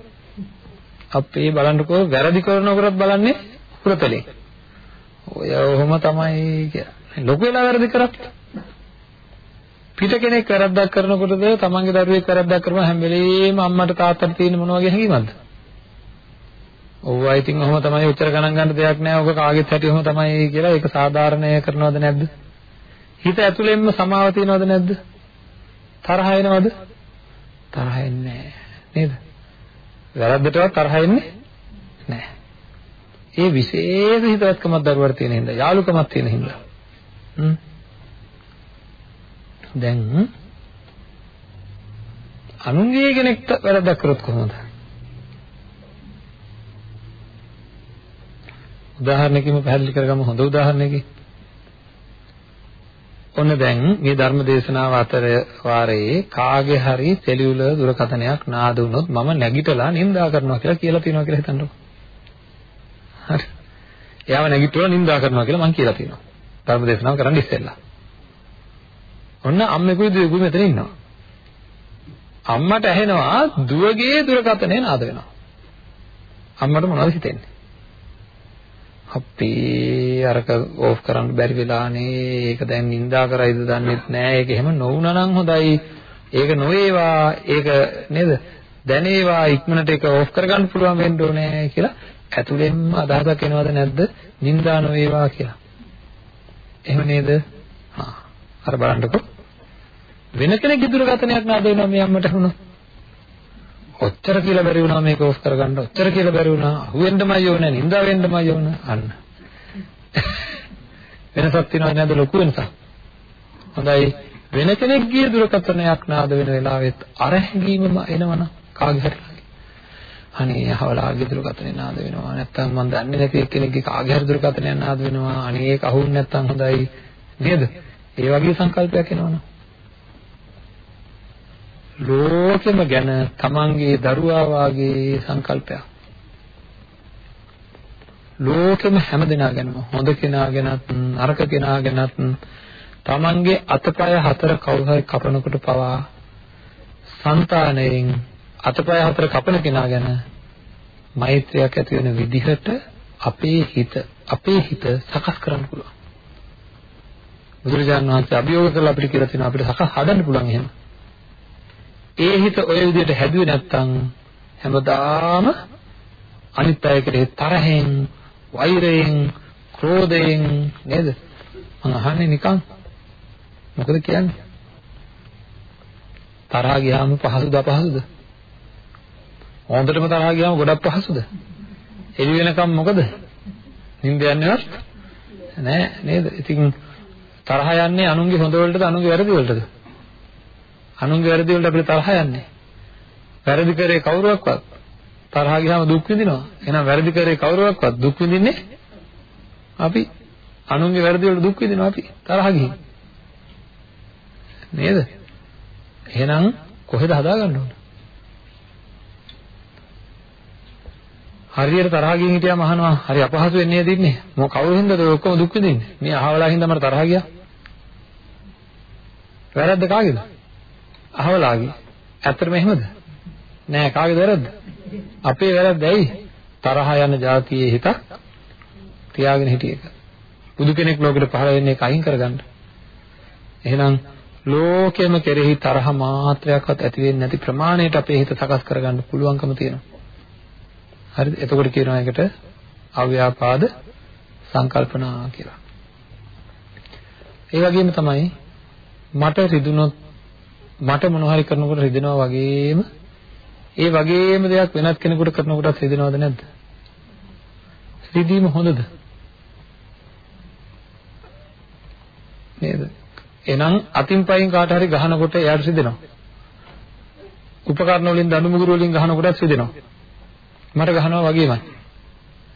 අපේ බලන්නකෝ වැරදි කරනකොටත් බලන්නේ හුරතලේ. ඔය ඔහොම තමයි කියලා. ලොකු වෙලා වැරදි කරත් පිට කෙනෙක් වැරද්දක් කරනකොටද තමන්ගේ දරුවෙක් වැරද්දක් කරනවා හැම වෙලෙම අම්මට තාත්තට තියෙන මොන වගේ හැඟීමක්ද? ඔව්වා ඉතින් ඔහොම තමයි උත්තර ගණන් ගන්න දෙයක් නෑ. ඔක කාගෙත් හැටි ඔහොම තමයි කියලා ඒක සාධාරණය කරනවද නැද්ද? හිත ඇතුළෙන්ම සමාව තියනවද නැද්ද? තරහ එනවද? තරහ එන්නේ නේද? වැරද්දටවත් තරහ එන්නේ නැහැ. ඒ විශේෂ හිතවත්කමක් දරුවට තියෙන හින්දා, යාළුකමක් තියෙන හින්දා. හ්ම්. දැන් අනුන්ගේ කෙනෙක්ට වැරද්දක් කරොත් කොහොමද? උදාහරණයකින් පැහැදිලි කරගමු හොඳ උදාහරණයකින්. ඔන්න දැන් මේ ධර්ම දේශනාව අතර වාරයේ කාගේ හරි සෙලියුලර් දුරකථනයක් නාද වුණොත් මම නැගිටලා නින්දා කරනවා කියලා කියලා තියෙනවා කියලා හිතන්නකෝ. හරි. එයාව නැගිටලා නින්දා කරනවා කියලා මම කියලා තියෙනවා. ධර්ම දේශනාව කරන්න ඉස්සෙල්ලා. ඔන්න අම්මෙකුයි දුවෙකුයි මෙතන ඉන්නවා. අම්මට ඇහෙනවා දුවගේ දුරකථනය නාද වෙනවා. අම්මට මොනවද හිතෙන්නේ? අපේ අරක ඕෆ් කරන්න බැරි වෙලානේ. ඒක දැන් නින්දා කරයිද දන්නෙත් නෑ. ඒක එහෙම නොවුනා නම් හොඳයි. ඒක නොවේවා. ඒක නේද? දැනේවා ඉක්මනට ඒක ඕෆ් කරගන්න පුළුවන් වෙන්න ඕනේ කියලා ඇතුළෙන්ම අදහසක් එනවද නැද්ද? නින්දා නොවේවා කියලා. එහෙම නේද? හා. අර බලන්නකෝ. වෙන කෙනෙක් ඉදිරියගතනයක් නාද වෙනවා මේ අම්මට වුණා. ඔච්චර කියලා බැරි වුණා මේක ඕෆ් කරගන්න. ඔච්චර කියලා බැරි වුණා. අහුවෙන්නමයි ඕනේ නින්දා වෙන්නමයි ඕනේ. අන්න. වෙනසක් තියෙනවද නැද්ද? ලොකු වෙනසක්. හොඳයි. වෙන කෙනෙක්ගේ දුරකථනයක් නාද වෙන වෙලාවෙත් අර හැඟීමම එනවනම් කාගේ හරි අනේ අහවලාගේ දුරකථනේ නාද වෙනවා. නැත්තම් මම දන්නේ නැති එක්කෙනෙක්ගේ කාගේ හරි දුරකථනයක් නාද වෙනවා. අනේ ඒක අහුන්නේ නැත්තම් හොඳයි. නේද? ඒ වගේ සංකල්පයක් එනවනම්. ලෝකෙම ගැන තමන්ගේ දරුවා වාගේ සංකල්පයක්. ලෝකෙම හැම දෙනා ගැනම හොඳ කෙනා ගැනත් නරක කෙනා ගැනත් තමන්ගේ අතපය හතර කවුරු හරි කපනකොට පවා సంతාණයෙන් අතපය හතර කපන කෙනා ගැන මෛත්‍රියක් ඇති වෙන විදිහට අපේ හිත අපේ හිත සකස් කරන්න පුළුවන්. බුදුරජාණන් වහන්සේ අභියෝග කරලා අපිට කියලා තියෙනවා අපිට සකස් හදන්න පුළුවන් එහෙම. ඒ හිත ඔය විදිහට හැදුවේ නැත්නම් හැමදාම අනිත් අය කෙරෙහි තරහෙන්, වෛරයෙන්, ක්‍රෝධයෙන් නේද? මම අහන්නේ නිකන් මොකද කියන්නේ? තරහා ගියාම පහසුද අපහසුද? හොඳටම තරහා ගියාම ගොඩක් පහසුද? එළි වෙනකම් මොකද? නිින්ද යන්නේවත් නෑ නේද? ඉතින් තරහ යන්නේ අනුන්ගේ හොඳ වලටද අනුන්ගේ වැරදි වලටද? අනුන්ගේ වැරදි වලට අපිට තරහ යන්නේ. වැරදි කරේ කවුරුවක්වත් තරහ ගියාම දුක් විඳිනවා. එහෙනම් වැරදි කරේ කවුරුවක්වත් දුක් විඳින්නේ අපි. අනුන්ගේ වැරදි වලට දුක් විඳිනවා අපි තරහ ගිහින්. නේද? එහෙනම් කොහෙද හදාගන්න ඕන? හරියට තරහ ගින් හිටියාම අහනවා හරි අපහසු වෙන්නේ නේද ඉන්නේ මොක කවුරු හින්දාද ඔය ඔක්කොම දුක් විඳින්නේ මේ අහවලා හින්දා මට තරහ ගියා වැරද්ද කාගේද අහවලාගේ. ඇත්තටම එහෙමද? නෑ කාගේද වැරද්ද? අපේ වැරද්ද ඇයි? තරහ යන જાතියේ හිතක් තියාගෙන හිටිය එක. බුදු කෙනෙක් ලෝකෙට පහළ වෙන්නේ ඒක අයින් කරගන්න. එහෙනම් ලෝකෙම කෙරෙහි තරහ මාත්‍රයක්වත් ඇති වෙන්නේ නැති ප්‍රමාණයට අපේ හිත සකස් කරගන්න පුළුවන්කම තියෙනවා. හරිද? එතකොට කියනවා ඒකට අව්‍යාපාද සංකල්පනා කියලා. ඒ වගේම තමයි මට රිදුනොත් මට මොන හරි කරනකොට රිදෙනවා වගේම ඒ වගේම දෙයක් වෙනත් කෙනෙකුට කරනකොටත් රිදෙනවද නැද්ද? රිදීම හොඳද? නේද? එහෙනම් අතින් පයින් කාට හරි ගහනකොට එයාට රිදෙනවා. උපකරණ වලින් දඬු මුගුරු වලින් ගහනකොටත් රිදෙනවා. මට ගහනවා වගේමයි.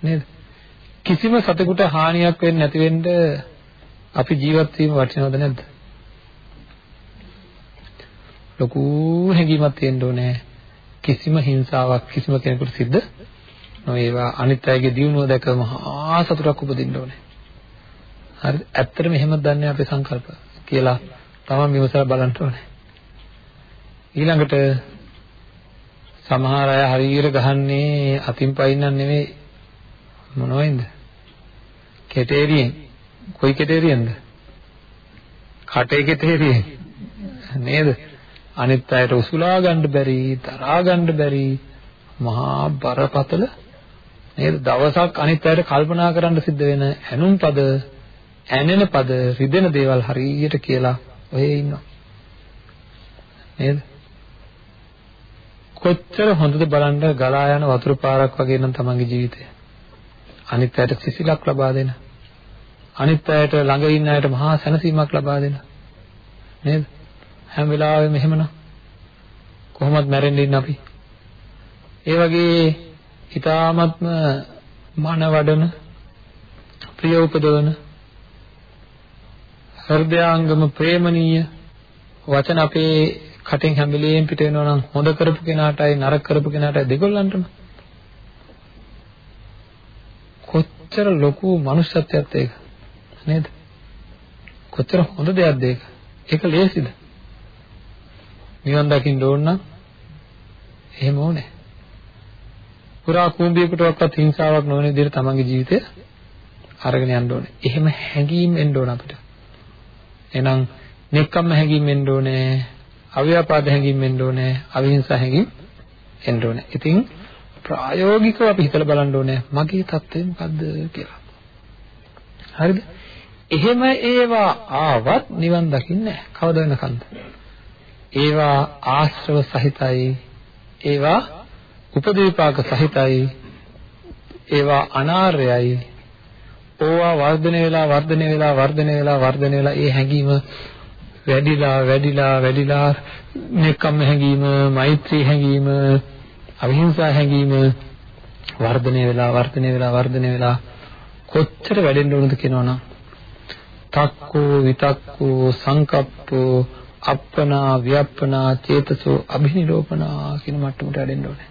නේද? කිසිම සතෙකුට හානියක් වෙන්නේ නැති වෙන්න අපි ජීවත් වීම වටිනවද නැද්ද? ලොකු හැඟීමක් තියෙන්න ඕනේ. කිසිම හිංසාවක් කිසිම කෙනෙකුට සිද්ධ නොවේවා. අනිත් අයගේ දියුණුව දැක මහා සතුටක් උපදින්න ඕනේ. හරි ඇත්තටම එහෙමද දන්නේ අපේ සංකල්ප කියලා තමන් විමසලා බලන්න ඕනේ. ඊළඟට සමහර අය හරියට ගහන්නේ අතින් පයින්නන් නෙමෙයි මොනවෙන්ද? කෙටේරියෙන්. කොයි කෙටේරියෙන්ද? කටේ කෙටේරියෙන්. නේද? අනිත් අයට උසුලා ගන්න බැරි, තරහා ගන්න බැරි මහා බරපතල නේද? දවසක් අනිත් අයට කල්පනා කරන්න සිද්ධ වෙන ඇනුම් පද, ඇනෙන පද, රිදෙන දේවල් හරියට කියලා ඔය ඉන්නවා. නේද? කොච්චර හොඳද බලන්න ගලා යන වතුර පාරක් වගේ නම් තමන්ගේ ජීවිතය. අනිත් අයට සිසිලක් ලබා දෙන. අනිත් අයට ළඟ ඉන්න අයට මහා සැනසීමක් ලබා දෙන. නේද? හැම වෙලාවෙම එහෙමනම්? කොහොමද මැරෙන්න ඉන්න අපි? ඒ වගේ ඊ타ත්ම මන වඩන ප්‍රිය උපදවන හෘදයාංගම ප්‍රේමණීය වචන අපේ කටෙන් හැම වෙලෙම පිට වෙනවා නම් හොඳ කරපු කෙනාටයි නරක කරපු කෙනාටයි දෙගොල්ලන්ටම. කොච්චර ලොකු මනුස්සත්වයක් ඒක නේද? කොච්චර හොඳ දෙයක්ද ඒක. ඒක ලේසිද? නිවන් දකින්න ඕන නම් එහෙම ඕනේ පුරා කුඹියකටවත් හිංසාවක් නොවන විදිහට තමන්ගේ ජීවිතය අරගෙන යන්න ඕනේ එහෙම හැඟීම් එන්න ඕන අපිට එහෙනම් නෙක්කම්ම හැඟීම් එන්න ඕනේ අව්‍යාපාද හැඟීම් එන්න ඕනේ, අවිහිංසා හැඟීම් එන්න ඕනේ. ඉතින් ප්‍රායෝගිකව අපි හිතලා බලන්න ඕනේ මගේ தත්ත්වය මොකද්ද කියලා. හරිද? එහෙම ඒවා ආවත් නිවන් දකින්නේ නැහැ. කවද වෙනකන්ද? ඒවා ආශ්‍රව සහිතයි. ඒවා උපදීපාක සහිතයි. ඒවා අනාර්යයි. ඕවා වර්ධනය වෙලා වර්ධනය වෙලා වර්ධනය වෙලා වර්ධනය වෙලා ඒ හැඟීම වැඩිලා වැඩිලා වැඩිලා නෙක්කම් හැඟීම, මෛත්‍රී හැඟීම, අවිහිංසා හැඟීම වර්ධනය වෙලා වර්ධනය වෙලා වර්ධනය වෙලා කොච්චර වැඩෙන්න ඕනද කියනවනම් තක්කෝ විතක්කෝ සංකප්පෝ අප්පනා ව්‍යප්පනා චේතසෝ අභිනිරෝපණා කියන මට්ටමට වැඩෙන්න ඕනේ.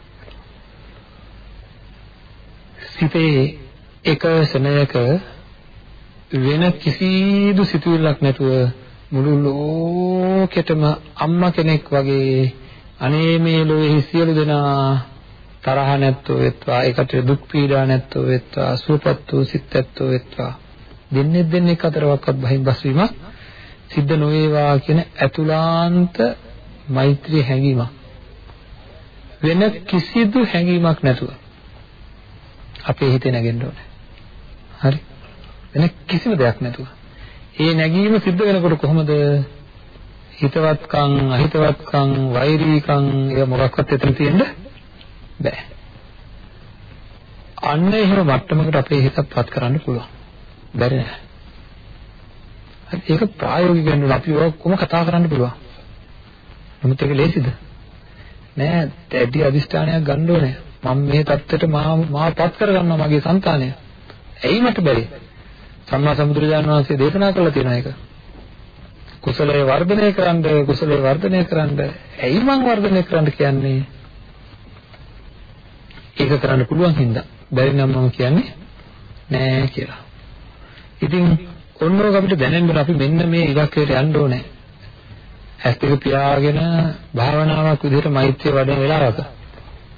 සිතේ එක සෙනයක වෙන කිසිදු සිතුවිල්ලක් නැතුව මුළු ලෝකෙටම අම්මා කෙනෙක් වගේ අනේ මේ ලෝකෙහි සියලු දෙනා තරහ නැත්තෝ වෙත්වා ඒකට දුක් පීඩා නැත්තෝ වෙත්වා සුවපත් වූ සිත් ඇත්තෝ වෙත්වා දෙන්නේ දෙන්නේ අතරවක්වත් බහින් බස්වීමක් සිද්ධ නොවේවා කියන අතුලාන්ත මෛත්‍රී හැඟීමක් වෙන කිසිදු හැඟීමක් නැතුව අපේ හිතේ නැගෙන්න ඕනේ හරි වෙන කිසිම දෙයක් නැතුව ඒ නැගීම සිද්ධ වෙනකොට කොහොමද හිතවත්කම් අහිතවත්කම් වෛරීකම් ඒවා මොකක්වත් එතන තියෙන්න බෑ. අන්න එහෙම මට්ටමකට අපේ හිතපත් කරන්න පුළුවන්. බැරි නෑ. හරි ඒක ප්‍රායෝගික වෙන්න ඕන අපි ඔක්කොම කතා කරන්න පුළුවන්. නමුත් ඒක ලේසිද? නෑ දැඩි අදිෂ්ඨානයක් ගන්න ඕනේ. මම මේ தත්තට මාපත් කරගන්නවා මගේ సంతානය. ඇයි මට බැරි? සම්මා සම්බුදුරජාණන් වහන්සේ දේශනා කළා තියෙන එක. කුසලයේ වර්ධනය කරන්න, කුසලයේ වර්ධනය කරන්න. ඇයි මං වර්ධනය කරන්න කියන්නේ? ඒක කරන්න පුළුවන් හින්දා. බැරි නම් මම කියන්නේ නෑ කියලා. ඉතින් ඔන්නෝක අපිට දැනෙන්න අපි මෙන්න මේ ඉලක්කයට යන්න ඕනේ. ඇස් දෙක පියාගෙන භාවනාවක් විදිහට මෛත්‍රිය වඩන වෙලාවක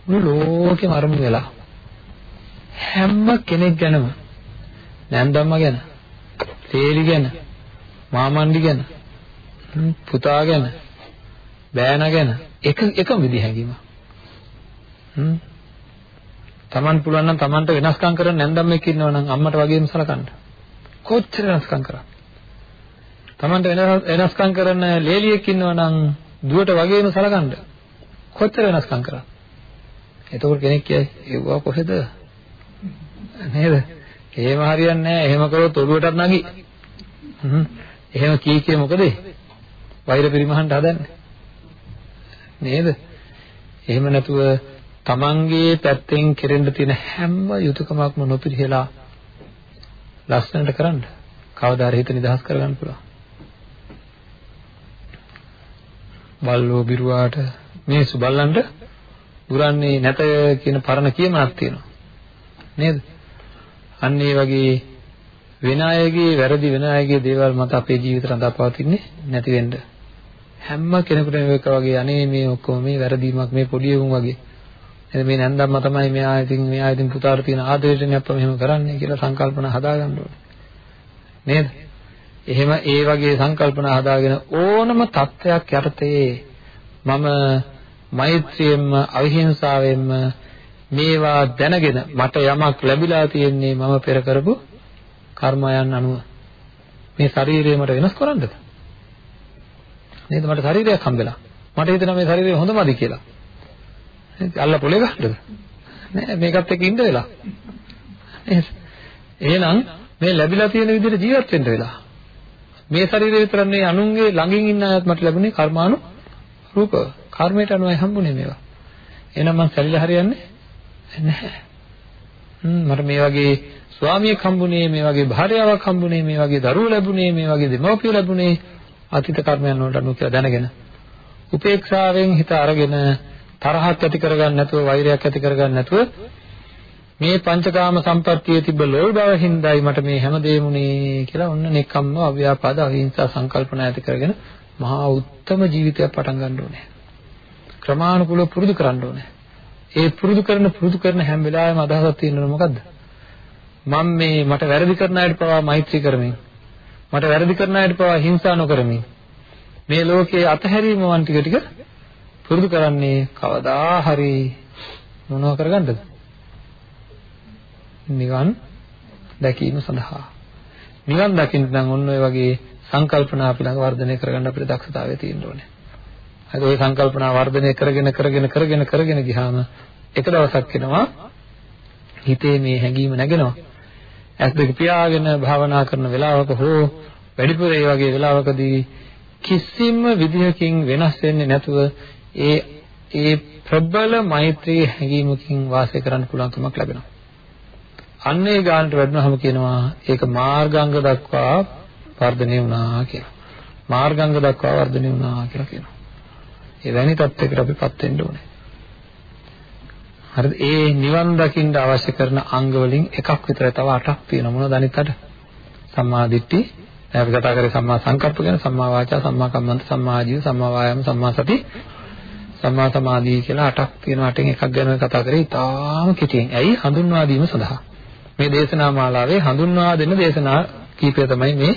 මුළු ලෝකෙම අරමුණු වෙලා හැම කෙනෙක් ගැනම නැන්දම්ම ගැන, තේලි ගැන, මාමණ්ඩි ගැන, පුතා ගැන, බෑනා ගැන එක එකම විදිහ හැඟීම. හ්ම්. Taman පුළුවන් නම් Tamanට වෙනස්කම් කරන්න නැන්දම්මෙක් ඉන්නවා නම් අම්මට වගේම සලකන්න. කොච්චර වෙනස්කම් කරා. Tamanට වෙනස්කම් කරන ලේලියෙක් ඉන්නවා නම් දුවට වගේම සලකන්න. කොච්චර වෙනස්කම් කරා. එතකොට කෙනෙක් කියයි ඒවා කොහෙද? නේද? එහෙම හරියන්නේ නැහැ. එහෙම කරොත් ඔළුවටත් නගි. හ්ම්. එහෙම කී කිය මොකද? වෛර පරිමහන්ට හදන්නේ. නේද? එහෙම නැතුව තමන්ගේ පැත්තෙන් කෙරෙන්න තියෙන හැම යුතුයකමක්ම නොපිරිහෙලා ලස්සනට කරන්න. කවදා හරි හිත නිදහස් කරගන්න පුළුවන්. බල්ලෝ බිරුවාට මේ සුබල්ලන්ට දුරන්නේ නැත කියන පරණ කියමනක් තියෙනවා. නේද? අන්න ඒ වගේ වෙන අයගේ වැරදි වෙන අයගේ දේවල් මත අපේ ජීවිත රඳාපවතින්නේ නැති වෙන්න. හැම කෙනෙකුටම මේක වගේ අනේ මේ ඔක්කොම මේ වැරදීමක් මේ පොඩි උන් වගේ. එද මේ නැන්දම්ම තමයි මෙයා ඉතින් මෙයා ඉතින් පුතාට තියෙන ආදරේටනේ අප්පා මෙහෙම කරන්නේ කියලා සංකල්පන හදාගන්න ඕනේ. නේද? එහෙම ඒ වගේ සංකල්පන හදාගෙන ඕනම தත්වයක් යටතේ මම මෛත්‍රියෙන්ම අවිහිංසාවෙන්ම මේවා දැනගෙන මට යමක් ලැබිලා තියෙන්නේ මම පෙර කරපු කර්මයන් අනුව. මේ ශරීරය මට වෙනස් කරන්නද? නේද? මට ශරීරයක් හම්බෙලා. මට හිතෙනවා මේ ශරීරය හොඳමදි කියලා. අල්ල පොලේ ගන්නද නෑ මේකත් එක්ක ඉන්න වෙලා. එහෙනම් මේ ලැබිලා තියෙන විදිහට ජීවත් වෙන්න වෙලා. මේ ශරීරය විතර නෙවෙයි අනුන්ගේ ළඟින් ඉන්න අයත් මට ලැබුණේ කර්මානු රූප. කර්මයට අනුවයි හම්බුනේ මේවා. එහෙනම් මං සැලිලා හරියන්නේ නැහැ. මට මේ වගේ ස්වාමියෙක් හම්බුනේ, මේ වගේ භාර්යාවක් හම්බුනේ, මේ වගේ දරුවෝ ලැබුණේ, මේ වගේ දෙමව්පියෝ ලැබුණේ අතීත කර්මයන් වලට අනුව කියලා දැනගෙන උපේක්ෂාවෙන් හිත අරගෙන තරහක් ඇති කරගන්න නැතුව, වෛරයක් ඇති කරගන්න නැතුව මේ පංචකාම සම්පත්තියේ තිබ්බ ලෝභ බව හින්දායි මට මේ හැම දෙයක්ම උනේ කියලා ඔන්න නෙක්කම්ම අව්‍යාපාද අහිංසා සංකල්පන ඇති කරගෙන මහා උත්තම ජීවිතයක් පටන් ගන්න ඕනේ. ක්‍රමානුකූලව පුරුදු කරන්න ඕනේ. ඒ පුරුදු කරන පුරුදු කරන හැම වෙලාවෙම අදහසක් තියෙනවා මොකද්ද? මම මේ මට වැරදි කරන අයට පවා මෛත්‍රී කරමින් මට වැරදි කරන අයට පවා හිංසා නොකරමින් මේ ලෝකයේ අතහැරීම වන් ටික ටික පුරුදු කරන්නේ කවදා හරි මොනව කරගන්නද? නිවන් දැකීම සඳහා. නිවන් දකින්න නම් ඔන්න ඔය වගේ සංකල්පනා අපි ළඟ වර්ධනය කරගන්න අපිට දක්ෂතාවය තියෙන්න ඕනේ. හරි ওই සංකල්පනා වර්ධනය කරගෙන කරගෙන කරගෙන කරගෙන ගියාම එක දවසක් එනවා හිතේ මේ හැඟීම නැගෙනවා. ඇස් දෙක පියාගෙන භාවනා කරන වෙලාවක හෝ වැඩිපුර ඒ වගේ වෙලාවකදී කිසිම විදිහකින් වෙනස් වෙන්නේ නැතුව ඒ ඒ ප්‍රබල මෛත්‍රී හැඟීමකින් වාසය කරන්න පුළුවන්කමක් ලැබෙනවා. අන්න ඒ ගානට වැඩනහම කියනවා ඒක මාර්ගාංග දක්වා වර්ධනය වුණා කියලා. මාර්ගාංග දක්වා වර්ධනය වුණා කියලා කියනවා. එවැනි තත්යකට අපිපත් වෙන්න ඕනේ. හරිද? ඒ නිවන් දකින්න අවශ්‍ය කරන අංග වලින් එකක් විතරයි තව අටක් තියෙනවා. මොනවද අනිත් අට? සම්මා දිට්ඨි, දැන් අපි කතා කරේ සම්මා සංකප්ප ගැන, සම්මා වාචා, සම්මා කම්මන්ත, සම්මා ආජීව, සම්මා වායාම, සම්මා සති, සම්මා සමාධි කියලා අටක් තියෙනවා. අටෙන් එකක් ගැන කතා කරේ ඉතාම කෙටියෙන්. ඇයි? හඳුන්වා දීම සඳහා. මේ දේශනා මාලාවේ හඳුන්වා දෙන දේශනා කීපය තමයි මේ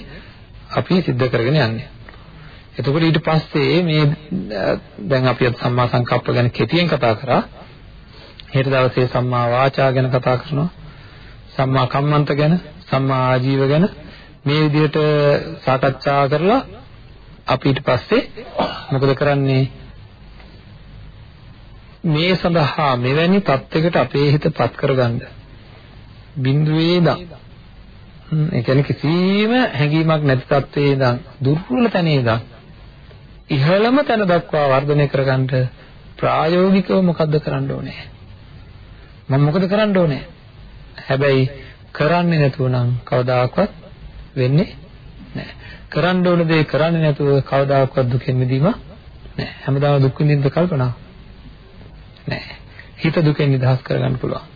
අපි සිද්ධ කරගෙන යන්නේ. එතකොට ඊට පස්සේ මේ දැන් අපි අද සම්මා සංකප්ප ගැන කෙටියෙන් කතා කරා. හෙට දවසේ සම්මා වාචා ගැන කතා කරනවා. සම්මා කම්මන්ත ගැන, සම්මා ආජීව ගැන මේ විදිහට සාකච්ඡා කරලා අපි ඊට පස්සේ මොකද කරන්නේ? මේ සඳහා මෙවැනි தත්යකට අපේ හිතපත් කරගන්න බිඳුවේ ඉඳන් ඒ කියන්නේ කිසිම හැඟීමක් නැති තත්ත්වයේ ඉඳන් දුර්වල තැනේ ඉඳන් ඉහළම තැන දක්වා වර්ධනය කරගන්න ප්‍රායෝගිකව මොකද්ද කරන්න ඕනේ? මම මොකද කරන්න ඕනේ? හැබැයි කරන්නේ නැතුව නම් කවදාකවත් වෙන්නේ නැහැ. කරන්න ඕන දේ කරන්නේ නැතුව කවදාකවත් දුකෙන් මිදීම නැහැ. හැමදාම දුක් විඳින්න කල්පනා නැහැ. හිත දුකෙන් නිදහස් කරගන්න පුළුවන්.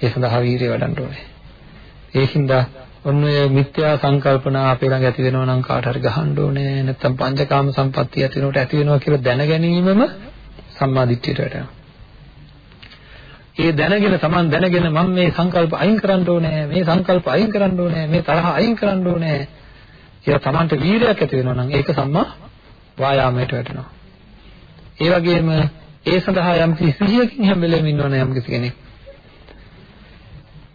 ඒ සඳහා වීරිය වඩන්න ඕනේ. ඒකින්ද ඔන්න ඔය මිත්‍යා සංකල්පනා අපේ ළඟ ඇති වෙනවා නම් කාට හරි ගහන්න ඕනේ නැත්නම් පංචකාම සම්පත්තිය ඇති වෙනකොට ඇති වෙනවා කියලා දැන ගැනීමම සම්මාදිට්ඨියට වැටෙනවා. ඒ දැනගෙන Taman දැනගෙන මම මේ සංකල්ප අයින් කරන්න ඕනේ මේ සංකල්ප අයින් කරන්න ඕනේ මේ තරහ අයින් කරන්න ඕනේ කියලා Tamanට වීරයක් ඇති වෙනවා නම් ඒක සම්මා වායාමයට වැටෙනවා. ඒ වගේම ඒ සඳහා යම් කිසි සිහියකින් හැම වෙලෙම ඉන්නවනේ යම් කිසි කෙනෙක්.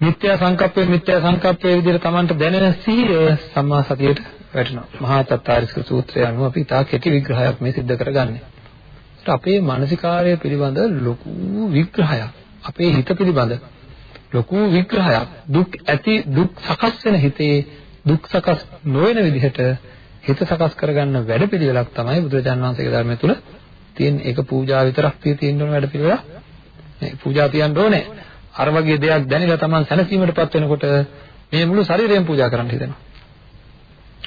මිත්‍යා සංකප්පේ මිත්‍යා සංකප්පේ විදිහට Tamanට දැනෙන සිහිය සම්මා සතියට වැටෙනවා. මහා තත්තාරිස්ක සූත්‍රය අනුව අපි තා කෙටි විග්‍රහයක් මේ සිද්ධ කරගන්නේ. අපේ මානසිකාර්ය පිළිබඳ ලොකු විග්‍රහයක්. අපේ හිත පිළිබඳ ලොකු විග්‍රහයක්. දුක් ඇති දුක් සකස් වෙන හිතේ දුක් සකස් නොවන විදිහට හිත සකස් කරගන්න වැඩපිළිවෙලක් තමයි බුදුරජාණන් වහන්සේගේ ධර්මය තුල තියෙන. ඒක පූජා විතරක් තියෙන ඕන වැඩපිළිවෙලක්. නේ පූජා තියන්න ඕනේ. අර වගේ දෙයක් දැනලා Taman සැනසීමටපත් වෙනකොට මේ මුළු ශරීරයම පූජා කරන්න හිතෙනවා.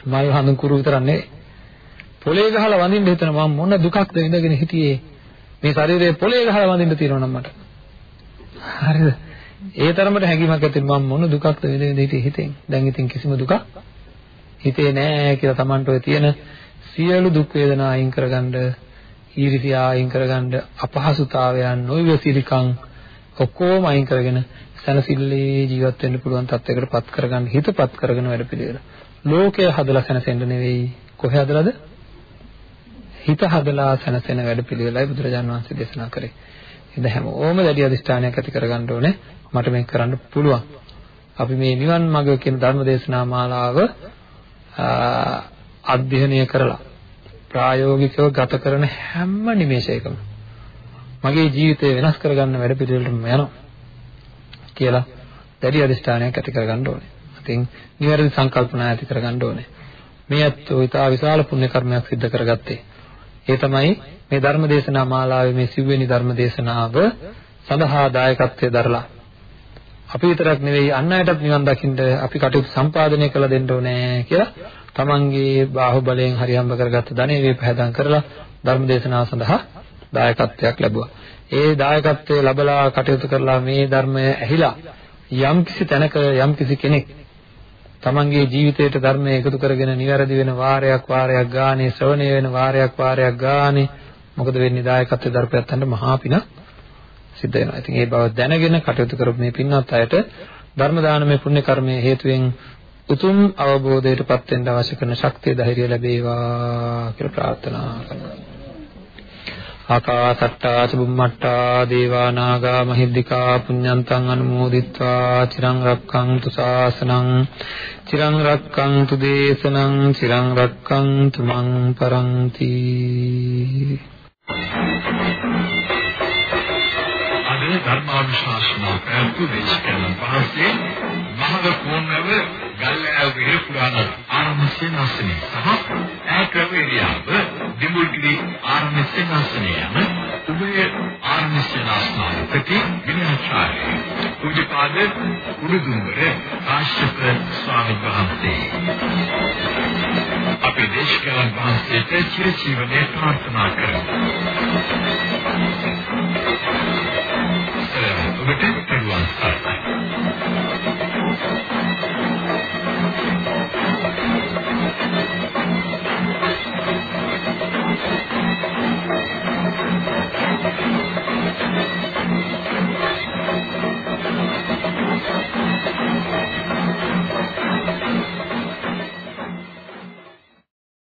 මල් හඳුන් කුරු විතරක් නෙවෙයි. පොලේ ගහලා වඳින්න හිතන මම මොන දුකක්ද විඳගෙන හිටියේ. මේ ශරීරයේ පොලේ ගහලා වඳින්න තියෙනවා නම් මට. හරිද? ඒ තරමට හැඟීමක් ඇති මම මොන දුකක්ද විඳ විඳ හිටියේ හිතෙන්. දැන් ඉතින් කිසිම දුකක් හිතේ නෑ කියලා Tamanට ඔය තියෙන සියලු දුක් වේදනා අයින් කරගන්න ඊර්ෂ්‍යා අයින් කරගන්න අපහසුතාවයන් නොයවසිරිකම් ඔක්කොම අයින් කරගෙන සැනසille ජීවත් වෙන්න පුළුවන් තත්යකට පත් කරගන්න හිතපත් කරගෙන වැඩ පිළිවෙල. ලෝකය හදලා සැනසෙන්න නෙවෙයි කොහේ හදලාද? හිත හදලා සැනසෙන වැඩ පිළිවෙලයි බුදුරජාන් වහන්සේ දේශනා කරේ. ඉතින් හැමෝම දැඩි අධිෂ්ඨානයක් ඇති කරගන්න ඕනේ. මට මේක කරන්න පුළුවන්. අපි මේ නිවන් මඟ කියන ධර්ම දේශනා මාලාව අධ්‍යයනය කරලා ප්‍රායෝගිකව ගත කරන හැම නිමේෂයකම මගේ ජීවිතය වෙනස් කරගන්න වැඩ පිළිවෙලටම යනවා කියලා දැඩි අධිෂ්ඨානයක් ඇති කරගන්න ඕනේ. ඉතින් නිවැරදි සංකල්පනා ඇති කරගන්න ඕනේ. මේ අත්ෝ ඊට විශාල පුණ්‍ය කර්මයක් සිද්ධ කරගත්තේ. ඒ තමයි මේ ධර්ම දේශනා මාලාවේ මේ සිව්වෙනි ධර්ම දේශනාව සඳහා දායකත්වයේ දරලා අපි විතරක් නෙවෙයි අන් අයටත් නිවන් දකින්න අපි කටයුතු සම්පාදනය කළ දෙන්න ඕනේ කියලා තමන්ගේ බාහුවලයෙන් හරියම්බ කරගත්ත ධනෙ වේ පහදම් කරලා ධර්ම දේශනාව සඳහා දායකත්වයක් ලැබුවා. ඒ දායකත්වය ලැබලා කටයුතු කරලා මේ ධර්මය ඇහිලා යම්කිසි තැනක යම්කිසි කෙනෙක් තමන්ගේ ජීවිතයට ධර්මය එකතු කරගෙන නිවැරදි වෙන වාරයක් වාරයක් ගානේ ශ්‍රවණය වෙන වාරයක් වාරයක් ගානේ මොකද වෙන්නේ දායකත්වයේ දරපැත්තන්ට මහා පින සිද්ධ වෙනවා. ඉතින් ඒ බව දැනගෙන කටයුතු කරපු මේ පින්වත් අයට ධර්ම දානමය පුණ්‍ය කර්මයේ හේතුවෙන් උතුම් අවබෝධයටපත් වෙන්න අවශ්‍ය කරන ශක්තිය ධෛර්යය ලැබේවා කියලා ප්‍රාර්ථනා කරනවා. ආකාසට්ටා චුම්මට්ටා දේවා නාග මහිද්దికා පුඤ්ඤන්තං අනුමෝදිත්වා චිරං රක්ඛන්තු ශාසනං චිරං රක්ඛන්තු දේශනං චිරං රක්ඛන්තු මං පරන්ති අද ධර්මානුශාසනා ප්‍රාප්ත දේශකයන් වහන්සේ මහව කෝණව ගල්ලෑව විහෙර පුරාණ ආරම්භ සේනාසනය සහ ඈකව එරියාව දිමුල්ගිරි ආරම්භ සේනාසනය යන උභය ආරම්භ සේනාසනාධිපති විනයාචාර්ය. පූජ්‍යපාද උඩුදුම්බර කාශ්‍යප ස්වාමීන් වහන්සේ. අපේ දේශකයන් වහන්සේට චිරජීවනයේ ප්‍රාර්ථනා කරමු. ඔබට පිරුවන් සරණයි